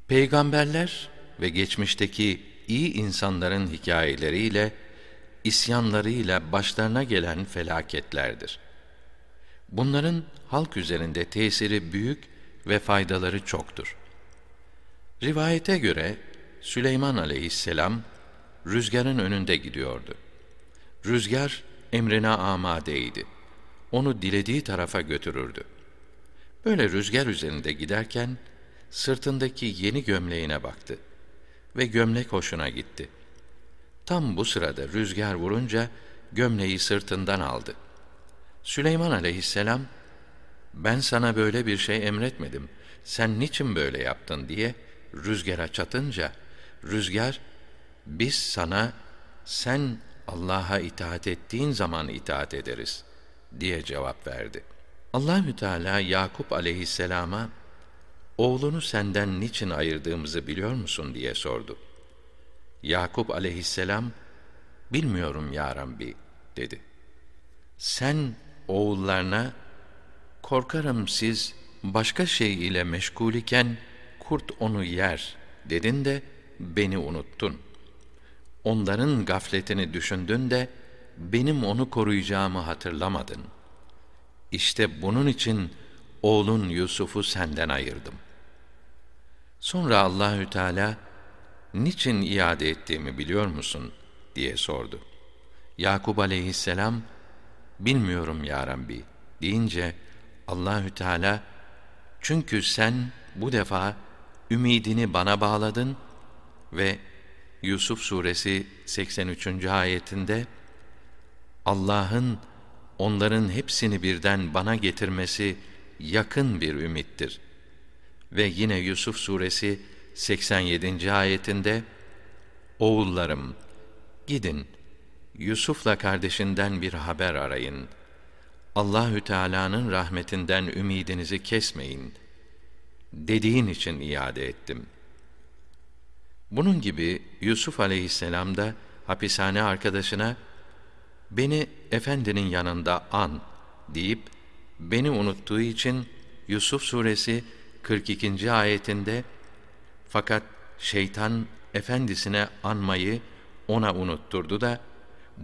Peygamberler ve geçmişteki iyi insanların hikayeleriyle isyanlarıyla başlarına gelen felaketlerdir. Bunların halk üzerinde tesiri büyük ve faydaları çoktur. Rivayete göre Süleyman aleyhisselam rüzgarın önünde gidiyordu. Rüzgar emrine amadeydi. Onu dilediği tarafa götürürdü. Böyle rüzgar üzerinde giderken sırtındaki yeni gömleğine baktı ve gömlek hoşuna gitti. Tam bu sırada rüzgar vurunca gömleği sırtından aldı. Süleyman aleyhisselam, ben sana böyle bir şey emretmedim, sen niçin böyle yaptın diye rüzgara çatınca, rüzgar, biz sana, sen Allah'a itaat ettiğin zaman itaat ederiz diye cevap verdi. Allahü Teala Yakup aleyhisselama oğlunu senden niçin ayırdığımızı biliyor musun diye sordu. Yakup aleyhisselam bilmiyorum ya Rabbi dedi. Sen oğullarına korkarım siz başka şey ile meşgul iken kurt onu yer dedin de beni unuttun. Onların gafletini düşündün de benim onu koruyacağımı hatırlamadın. İşte bunun için oğlun Yusuf'u senden ayırdım. Sonra Allahü Teala niçin iade ettiğimi biliyor musun diye sordu. Yakub aleyhisselam bilmiyorum ya Rabbi deyince Allahü Teala çünkü sen bu defa ümidini bana bağladın ve Yusuf suresi 83. ayetinde Allah'ın onların hepsini birden bana getirmesi yakın bir ümittir. Ve yine Yusuf suresi 87. ayetinde Oğullarım gidin Yusuf'la kardeşinden bir haber arayın. Allahü Teala'nın rahmetinden ümidinizi kesmeyin. Dediğin için iade ettim. Bunun gibi Yusuf aleyhisselam da hapishane arkadaşına beni efendinin yanında an deyip beni unuttuğu için Yusuf suresi 42. ayetinde fakat şeytan efendisine anmayı ona unutturdu da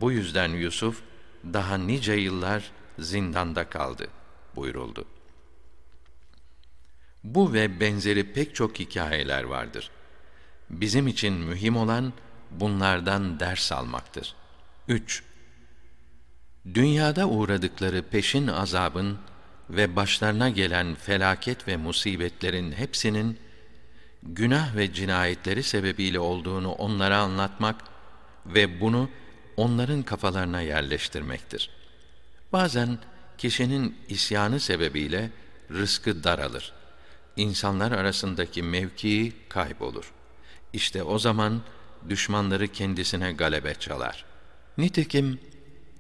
bu yüzden Yusuf daha nice yıllar zindanda kaldı buyuruldu. Bu ve benzeri pek çok hikayeler vardır. Bizim için mühim olan bunlardan ders almaktır. 3. Dünyada uğradıkları peşin azabın ve başlarına gelen felaket ve musibetlerin hepsinin günah ve cinayetleri sebebiyle olduğunu onlara anlatmak ve bunu onların kafalarına yerleştirmektir. Bazen kişinin isyanı sebebiyle rızkı daralır. İnsanlar arasındaki mevkii kaybolur. İşte o zaman düşmanları kendisine galebe çalar. Nitekim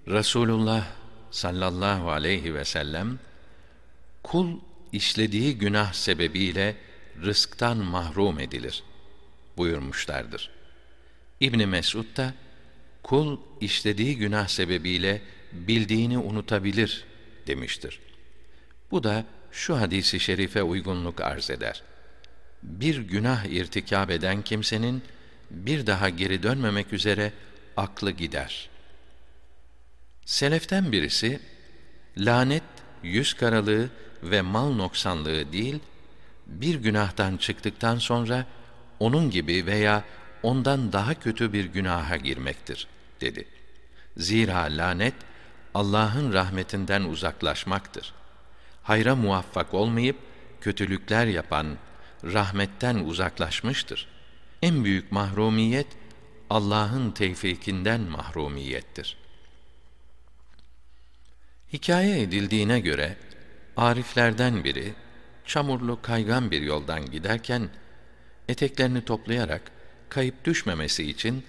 Rasulullah sallallahu aleyhi ve sellem kul işlediği günah sebebiyle rızktan mahrum edilir buyurmuşlardır. İbn Mesud da kul işlediği günah sebebiyle bildiğini unutabilir demiştir. Bu da şu hadisi şerife uygunluk arz eder. Bir günah irtikab eden kimsenin bir daha geri dönmemek üzere aklı gider. Seleften birisi lanet, yüz karalığı ve mal noksanlığı değil, bir günahtan çıktıktan sonra onun gibi veya ondan daha kötü bir günaha girmektir dedi. Zira lanet Allah'ın rahmetinden uzaklaşmaktır. Hayra muvaffak olmayıp kötülükler yapan rahmetten uzaklaşmıştır. En büyük mahrumiyet Allah'ın tevfikinden mahrumiyettir. Hikaye edildiğine göre ariflerden biri çamurlu kaygan bir yoldan giderken eteklerini toplayarak kayıp düşmemesi için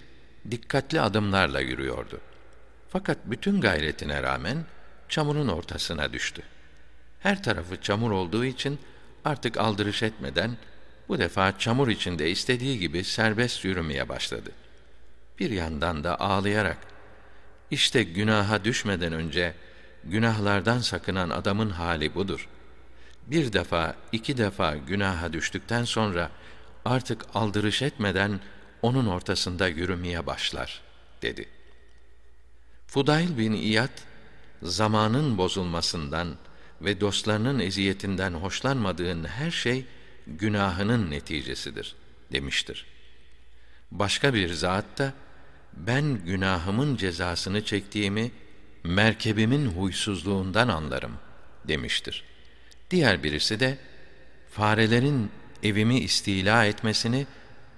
dikkatli adımlarla yürüyordu. Fakat bütün gayretine rağmen çamurun ortasına düştü. Her tarafı çamur olduğu için artık aldırış etmeden bu defa çamur içinde istediği gibi serbest yürümeye başladı. Bir yandan da ağlayarak işte günaha düşmeden önce günahlardan sakınan adamın hali budur. Bir defa, iki defa günaha düştükten sonra artık aldırış etmeden onun ortasında yürümeye başlar, dedi. Fudayl bin İyad, zamanın bozulmasından ve dostlarının eziyetinden hoşlanmadığın her şey günahının neticesidir demiştir. Başka bir zat da ben günahımın cezasını çektiğimi merkebimin huysuzluğundan anlarım demiştir. Diğer birisi de farelerin evimi istila etmesini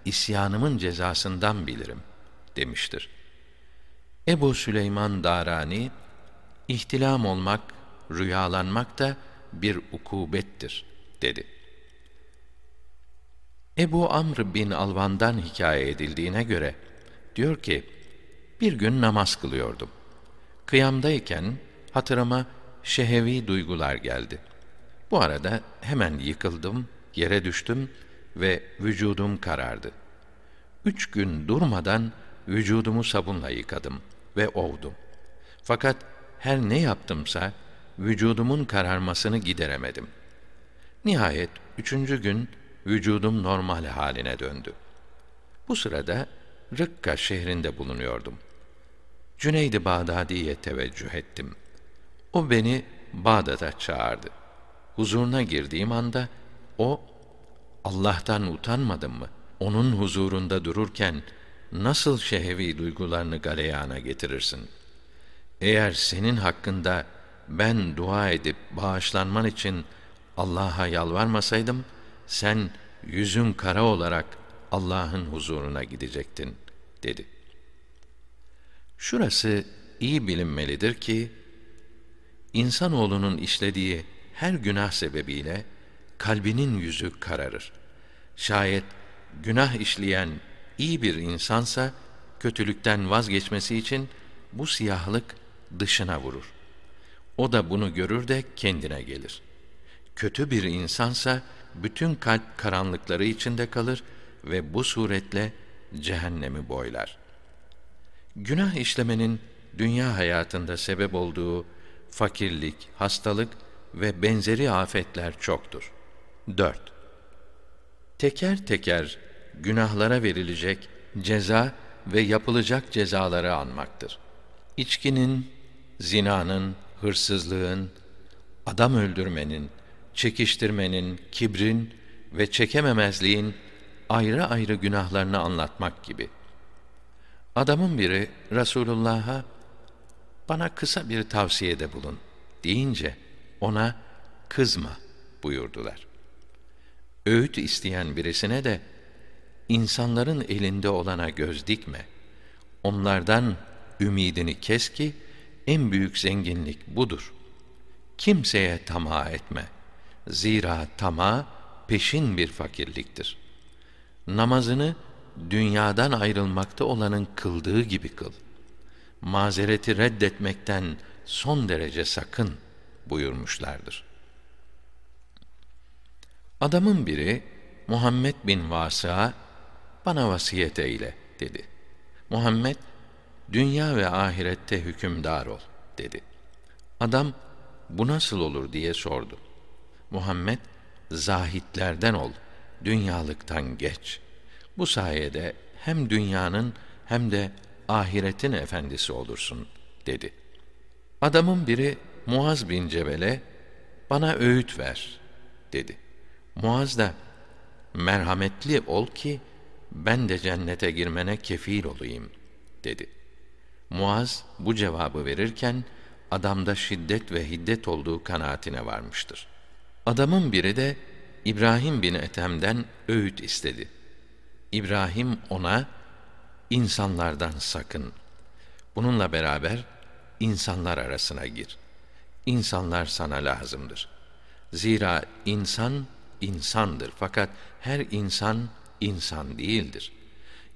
isyanımın cezasından bilirim demiştir. Ebu Süleyman Darani ihtilam olmak, rüyalanmak da bir ukubettir dedi. Ebu Amr bin Alvan'dan hikaye edildiğine göre diyor ki bir gün namaz kılıyordum. Kıyamdayken hatırıma şehevi duygular geldi. Bu arada hemen yıkıldım, yere düştüm ve vücudum karardı. Üç gün durmadan vücudumu sabunla yıkadım ve ovdum. Fakat her ne yaptımsa vücudumun kararmasını gideremedim. Nihayet üçüncü gün vücudum normal haline döndü. Bu sırada Rıkka şehrinde bulunuyordum. Cüneyd-i Bağdadi'ye teveccüh ettim. O beni Bağdat'a çağırdı. Huzuruna girdiğim anda o Allah'tan utanmadın mı? Onun huzurunda dururken nasıl şehevi duygularını galeyana getirirsin? Eğer senin hakkında ben dua edip bağışlanman için Allah'a yalvarmasaydım, sen yüzün kara olarak Allah'ın huzuruna gidecektin, dedi. Şurası iyi bilinmelidir ki, insanoğlunun işlediği her günah sebebiyle kalbinin yüzü kararır. Şayet günah işleyen iyi bir insansa kötülükten vazgeçmesi için bu siyahlık dışına vurur. O da bunu görür de kendine gelir. Kötü bir insansa bütün kalp karanlıkları içinde kalır ve bu suretle cehennemi boylar. Günah işlemenin dünya hayatında sebep olduğu fakirlik, hastalık ve benzeri afetler çoktur. 4. Teker teker günahlara verilecek ceza ve yapılacak cezaları anmaktır. İçkinin, zinanın, hırsızlığın, adam öldürmenin, çekiştirmenin, kibrin ve çekememezliğin ayrı ayrı günahlarını anlatmak gibi. Adamın biri Resulullah'a bana kısa bir tavsiyede bulun deyince ona kızma buyurdular. Öğüt isteyen birisine de insanların elinde olana göz dikme. Onlardan ümidini kes ki en büyük zenginlik budur. Kimseye tamah etme. Zira tamah peşin bir fakirliktir. Namazını dünyadan ayrılmakta olanın kıldığı gibi kıl. Mazereti reddetmekten son derece sakın buyurmuşlardır. Adamın biri Muhammed bin Vası'a bana vasiyet eyle dedi. Muhammed dünya ve ahirette hükümdar ol dedi. Adam bu nasıl olur diye sordu. Muhammed zahitlerden ol, dünyalıktan geç. Bu sayede hem dünyanın hem de ahiretin efendisi olursun dedi. Adamın biri Muaz bin Cebel'e bana öğüt ver dedi. Muaz da merhametli ol ki ben de cennete girmene kefil olayım dedi. Muaz bu cevabı verirken adamda şiddet ve hiddet olduğu kanaatine varmıştır. Adamın biri de İbrahim bin Ethem'den öğüt istedi. İbrahim ona insanlardan sakın. Bununla beraber insanlar arasına gir. İnsanlar sana lazımdır. Zira insan insandır fakat her insan insan değildir.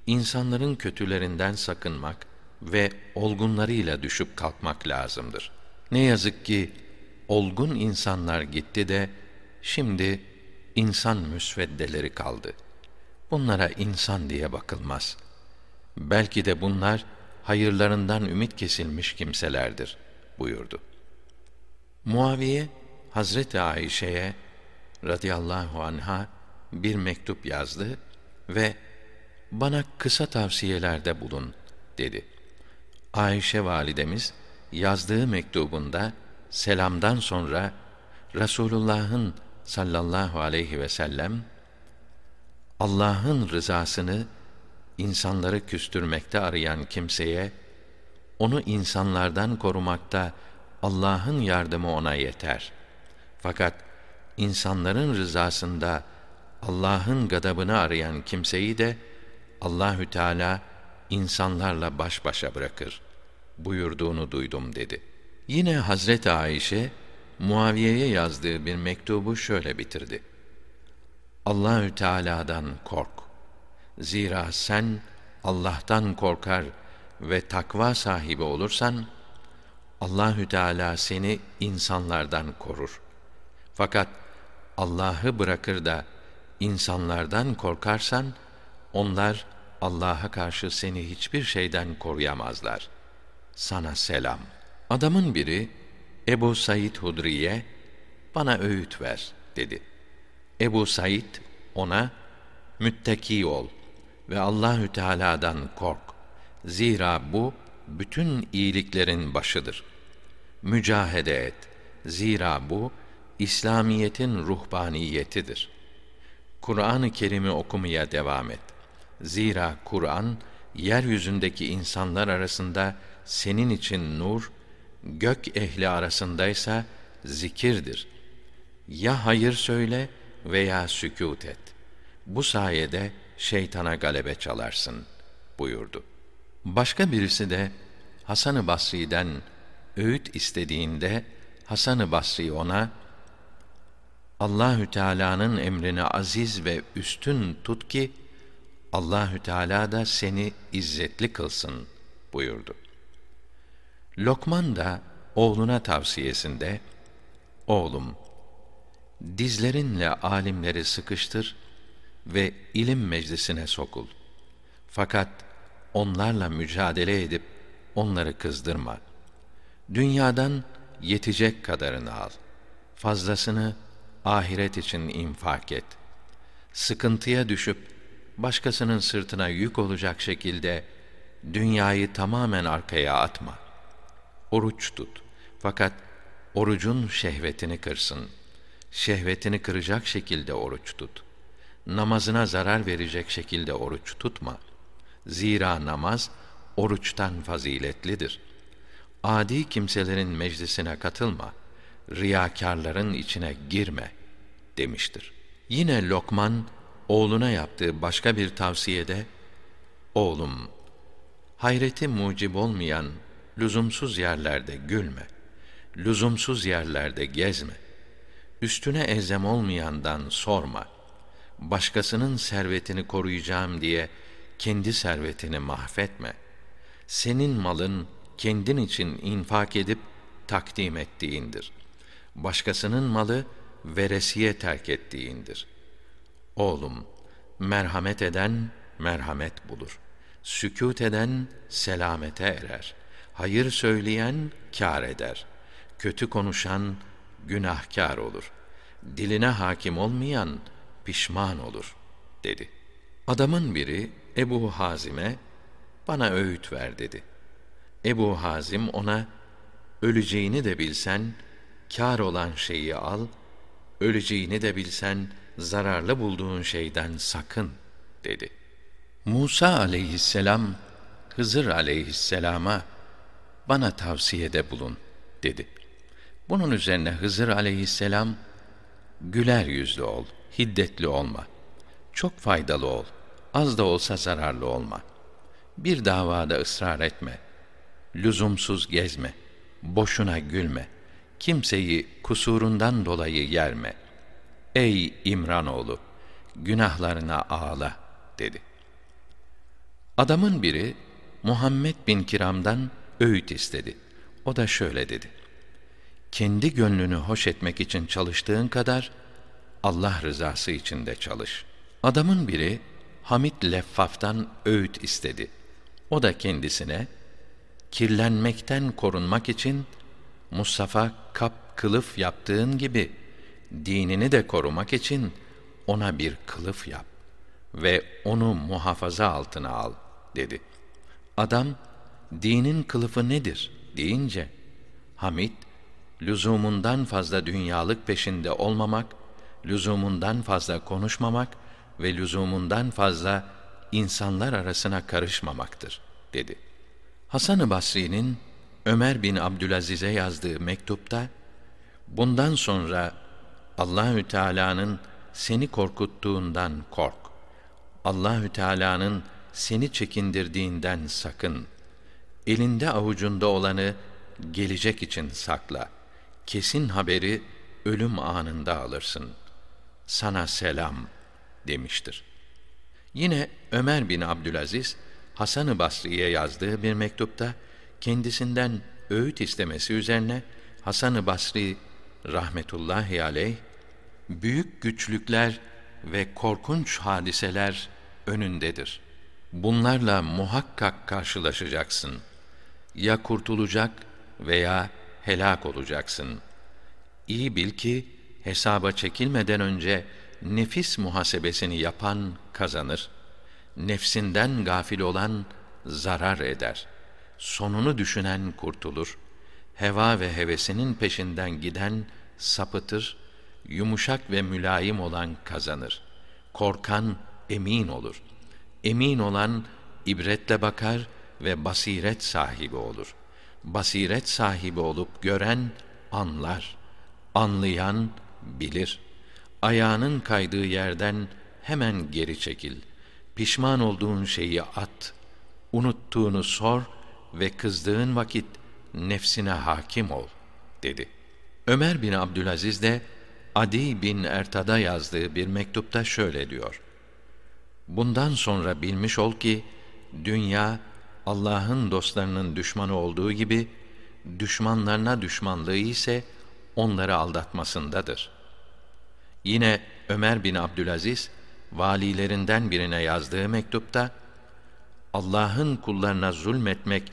İnsanların kötülerinden sakınmak ve olgunlarıyla düşüp kalkmak lazımdır. Ne yazık ki olgun insanlar gitti de şimdi insan müsveddeleri kaldı. Bunlara insan diye bakılmaz. Belki de bunlar hayırlarından ümit kesilmiş kimselerdir buyurdu. Muaviye Hazreti Ayşe'ye radıyallahu anha bir mektup yazdı ve bana kısa tavsiyelerde bulun dedi. Ayşe validemiz yazdığı mektubunda selamdan sonra Resulullah'ın sallallahu aleyhi ve sellem Allah'ın rızasını insanları küstürmekte arayan kimseye onu insanlardan korumakta Allah'ın yardımı ona yeter. Fakat insanların rızasında Allah'ın gadabını arayan kimseyi de Allahü Teala insanlarla baş başa bırakır buyurduğunu duydum dedi. Yine Hazreti Ayşe Muaviye'ye yazdığı bir mektubu şöyle bitirdi. Allahü Teala'dan kork. Zira sen Allah'tan korkar ve takva sahibi olursan Allahü Teala seni insanlardan korur. Fakat Allah'ı bırakır da insanlardan korkarsan onlar Allah'a karşı seni hiçbir şeyden koruyamazlar. Sana selam. Adamın biri Ebu Said Hudri'ye bana öğüt ver dedi. Ebu Said ona müttaki ol ve Allahü Teala'dan kork. Zira bu bütün iyiliklerin başıdır. Mücahede et. Zira bu İslamiyetin ruhbaniyetidir. Kur'an-ı Kerim'i okumaya devam et. Zira Kur'an yeryüzündeki insanlar arasında senin için nur, gök ehli arasındaysa zikirdir. Ya hayır söyle veya sükût et. Bu sayede şeytana galebe çalarsın buyurdu. Başka birisi de Hasan-ı Basri'den öğüt istediğinde Hasan-ı Basri ona Allahü Teala'nın emrini aziz ve üstün tut ki Allahü Teala da seni izzetli kılsın buyurdu. Lokman da oğluna tavsiyesinde oğlum dizlerinle alimleri sıkıştır ve ilim meclisine sokul. Fakat onlarla mücadele edip onları kızdırma. Dünyadan yetecek kadarını al. Fazlasını ahiret için infak et. Sıkıntıya düşüp başkasının sırtına yük olacak şekilde dünyayı tamamen arkaya atma. Oruç tut. Fakat orucun şehvetini kırsın. Şehvetini kıracak şekilde oruç tut. Namazına zarar verecek şekilde oruç tutma. Zira namaz oruçtan faziletlidir. Adi kimselerin meclisine katılma.'' Riyakarların içine girme demiştir. Yine Lokman oğluna yaptığı başka bir tavsiyede oğlum hayreti mucib olmayan lüzumsuz yerlerde gülme. Lüzumsuz yerlerde gezme. Üstüne ezem olmayandan sorma. Başkasının servetini koruyacağım diye kendi servetini mahvetme. Senin malın kendin için infak edip takdim ettiğindir.'' Başkasının malı veresiye terk ettiğindir. Oğlum, merhamet eden merhamet bulur. Sükût eden selamete erer. Hayır söyleyen kâr eder. Kötü konuşan günahkar olur. Diline hakim olmayan pişman olur, dedi. Adamın biri Ebu Hazim'e, bana öğüt ver dedi. Ebu Hazim ona, öleceğini de bilsen, kâr olan şeyi al, öleceğini de bilsen zararlı bulduğun şeyden sakın dedi. Musa aleyhisselam Hızır aleyhisselama bana tavsiyede bulun dedi. Bunun üzerine Hızır aleyhisselam güler yüzlü ol, hiddetli olma. Çok faydalı ol, az da olsa zararlı olma. Bir davada ısrar etme. Lüzumsuz gezme. Boşuna gülme. Kimseyi kusurundan dolayı yerme. Ey İmranoğlu, günahlarına ağla dedi. Adamın biri Muhammed bin Kiram'dan öğüt istedi. O da şöyle dedi. Kendi gönlünü hoş etmek için çalıştığın kadar Allah rızası için de çalış. Adamın biri Hamid Leffaf'tan öğüt istedi. O da kendisine kirlenmekten korunmak için Mustafa kap kılıf yaptığın gibi dinini de korumak için ona bir kılıf yap ve onu muhafaza altına al dedi. Adam dinin kılıfı nedir deyince Hamid lüzumundan fazla dünyalık peşinde olmamak, lüzumundan fazla konuşmamak ve lüzumundan fazla insanlar arasına karışmamaktır dedi. Hasan-ı Basri'nin Ömer bin Abdülaziz'e yazdığı mektupta bundan sonra Allahü Teala'nın seni korkuttuğundan kork. Allahü Teala'nın seni çekindirdiğinden sakın. Elinde avucunda olanı gelecek için sakla. Kesin haberi ölüm anında alırsın. Sana selam demiştir. Yine Ömer bin Abdülaziz Hasan-ı Basri'ye yazdığı bir mektupta kendisinden öğüt istemesi üzerine Hasan-ı Basri rahmetullahi aleyh büyük güçlükler ve korkunç hadiseler önündedir. Bunlarla muhakkak karşılaşacaksın. Ya kurtulacak veya helak olacaksın. İyi bil ki hesaba çekilmeden önce nefis muhasebesini yapan kazanır. Nefsinden gafil olan zarar eder. Sonunu düşünen kurtulur. Heva ve hevesinin peşinden giden sapıtır. Yumuşak ve mülayim olan kazanır. Korkan emin olur. Emin olan ibretle bakar ve basiret sahibi olur. Basiret sahibi olup gören anlar. Anlayan bilir.'' ayağının kaydığı yerden hemen geri çekil. Pişman olduğun şeyi at. Unuttuğunu sor ve kızdığın vakit nefsine hakim ol, dedi. Ömer bin Abdülaziz de Adi bin Ertad'a yazdığı bir mektupta şöyle diyor. Bundan sonra bilmiş ol ki, dünya Allah'ın dostlarının düşmanı olduğu gibi, düşmanlarına düşmanlığı ise onları aldatmasındadır.'' Yine Ömer bin Abdülaziz valilerinden birine yazdığı mektupta Allah'ın kullarına zulmetmek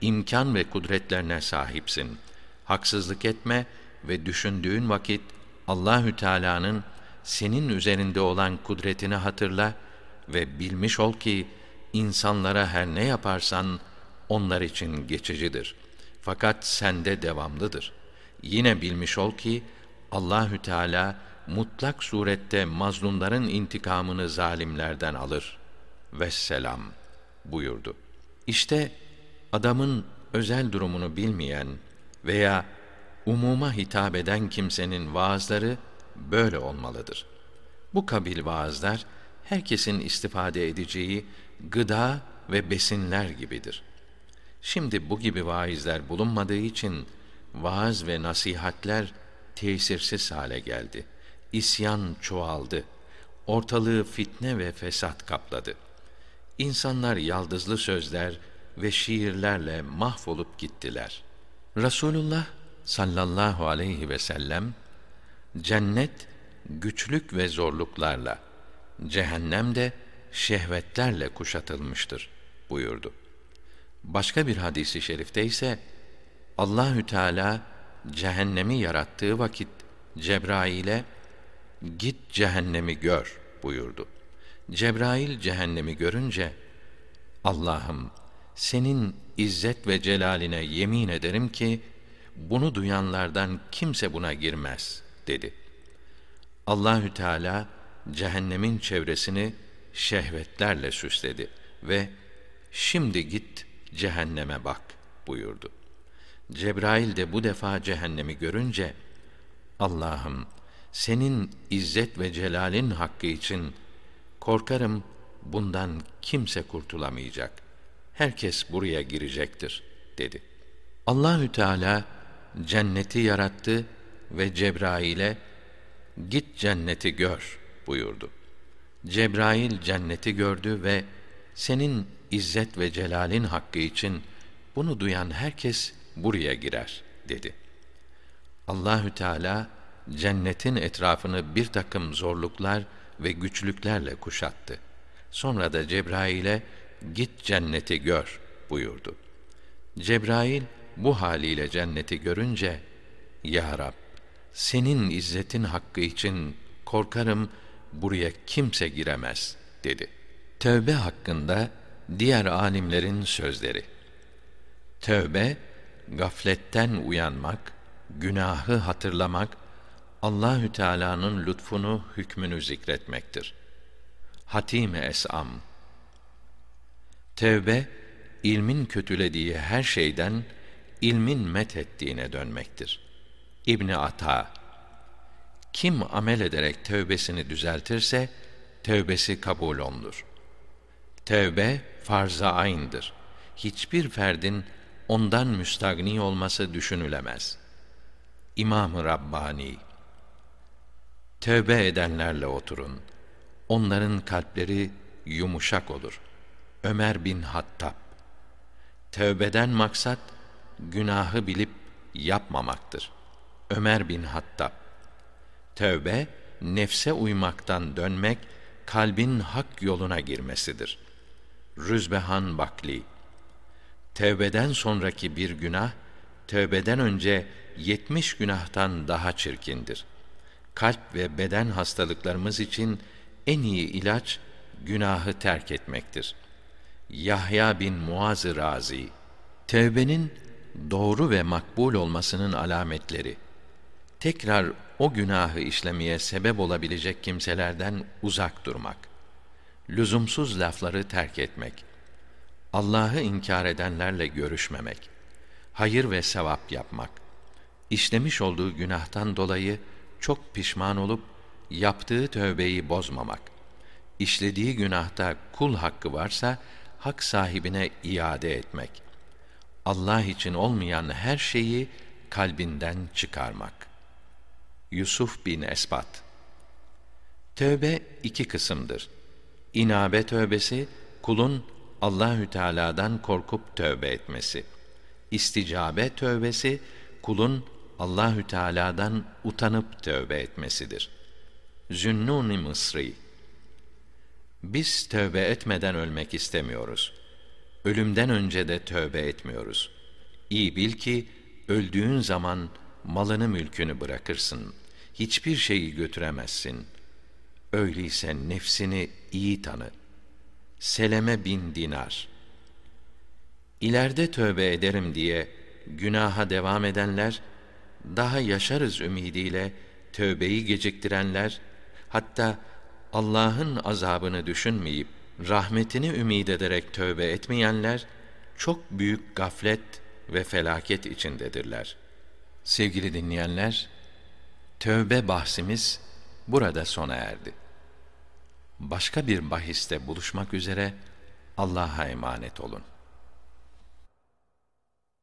imkan ve kudretlerine sahipsin. Haksızlık etme ve düşündüğün vakit Allahü Teala'nın senin üzerinde olan kudretini hatırla ve bilmiş ol ki insanlara her ne yaparsan onlar için geçicidir. Fakat sende devamlıdır. Yine bilmiş ol ki Allahü Teala mutlak surette mazlumların intikamını zalimlerden alır. Vesselam buyurdu. İşte adamın özel durumunu bilmeyen veya umuma hitap eden kimsenin vaazları böyle olmalıdır. Bu kabil vaazlar herkesin istifade edeceği gıda ve besinler gibidir. Şimdi bu gibi vaizler bulunmadığı için vaaz ve nasihatler tesirsiz hale geldi.'' isyan çoğaldı. Ortalığı fitne ve fesat kapladı. İnsanlar yaldızlı sözler ve şiirlerle mahvolup gittiler. Rasulullah sallallahu aleyhi ve sellem cennet güçlük ve zorluklarla, cehennem de şehvetlerle kuşatılmıştır buyurdu. Başka bir hadisi şerifte ise Allahü Teala cehennemi yarattığı vakit Cebrail'e git cehennemi gör buyurdu. Cebrail cehennemi görünce Allah'ım senin izzet ve celaline yemin ederim ki bunu duyanlardan kimse buna girmez dedi. Allahü Teala cehennemin çevresini şehvetlerle süsledi ve şimdi git cehenneme bak buyurdu. Cebrail de bu defa cehennemi görünce Allah'ım senin izzet ve celalin hakkı için korkarım bundan kimse kurtulamayacak. Herkes buraya girecektir dedi. Allahü Teala cenneti yarattı ve Cebrail'e git cenneti gör buyurdu. Cebrail cenneti gördü ve senin izzet ve celalin hakkı için bunu duyan herkes buraya girer dedi. Allahü Teala cennetin etrafını bir takım zorluklar ve güçlüklerle kuşattı. Sonra da Cebrail'e git cenneti gör buyurdu. Cebrail bu haliyle cenneti görünce Ya Rab senin izzetin hakkı için korkarım buraya kimse giremez dedi. Tövbe hakkında diğer alimlerin sözleri. Tövbe gafletten uyanmak, günahı hatırlamak, Allahü Teala'nın lütfunu, hükmünü zikretmektir. Hatim Esam Tevbe, ilmin kötülediği her şeyden ilmin met ettiğine dönmektir. İbni Ata Kim amel ederek tövbesini düzeltirse, tövbesi kabul olunur. Tövbe farz-ı. Hiçbir ferdin ondan müstagni olması düşünülemez. İmam-ı Rabbani Tövbe edenlerle oturun. Onların kalpleri yumuşak olur. Ömer bin Hattab Tövbeden maksat günahı bilip yapmamaktır. Ömer bin Hattab Tövbe nefse uymaktan dönmek, kalbin hak yoluna girmesidir. Rüzbehan Bakli Tevbeden sonraki bir günah, tövbeden önce yetmiş günahtan daha çirkindir. Kalp ve beden hastalıklarımız için en iyi ilaç, günahı terk etmektir. Yahya bin Muaz Razi Tevbenin doğru ve makbul olmasının alametleri. Tekrar o günahı işlemeye sebep olabilecek kimselerden uzak durmak. Lüzumsuz lafları terk etmek Allah'ı inkar edenlerle görüşmemek, hayır ve sevap yapmak, işlemiş olduğu günahtan dolayı çok pişman olup yaptığı tövbeyi bozmamak, işlediği günahta kul hakkı varsa hak sahibine iade etmek, Allah için olmayan her şeyi kalbinden çıkarmak. Yusuf bin Esbat Tövbe iki kısımdır. İnabe tövbesi kulun Allahü Teala'dan korkup tövbe etmesi. İsticabe tövbesi kulun Allahü Teala'dan utanıp tövbe etmesidir. Zünnun Mısri Biz tövbe etmeden ölmek istemiyoruz. Ölümden önce de tövbe etmiyoruz. İyi bil ki öldüğün zaman malını mülkünü bırakırsın. Hiçbir şeyi götüremezsin. Öyleyse nefsini iyi tanı.'' Seleme bin Dinar İleride tövbe ederim diye günaha devam edenler, daha yaşarız ümidiyle tövbeyi geciktirenler, hatta Allah'ın azabını düşünmeyip rahmetini ümid ederek tövbe etmeyenler çok büyük gaflet ve felaket içindedirler. Sevgili dinleyenler, tövbe bahsimiz burada sona erdi. Başka bir bahiste buluşmak üzere Allah'a emanet olun.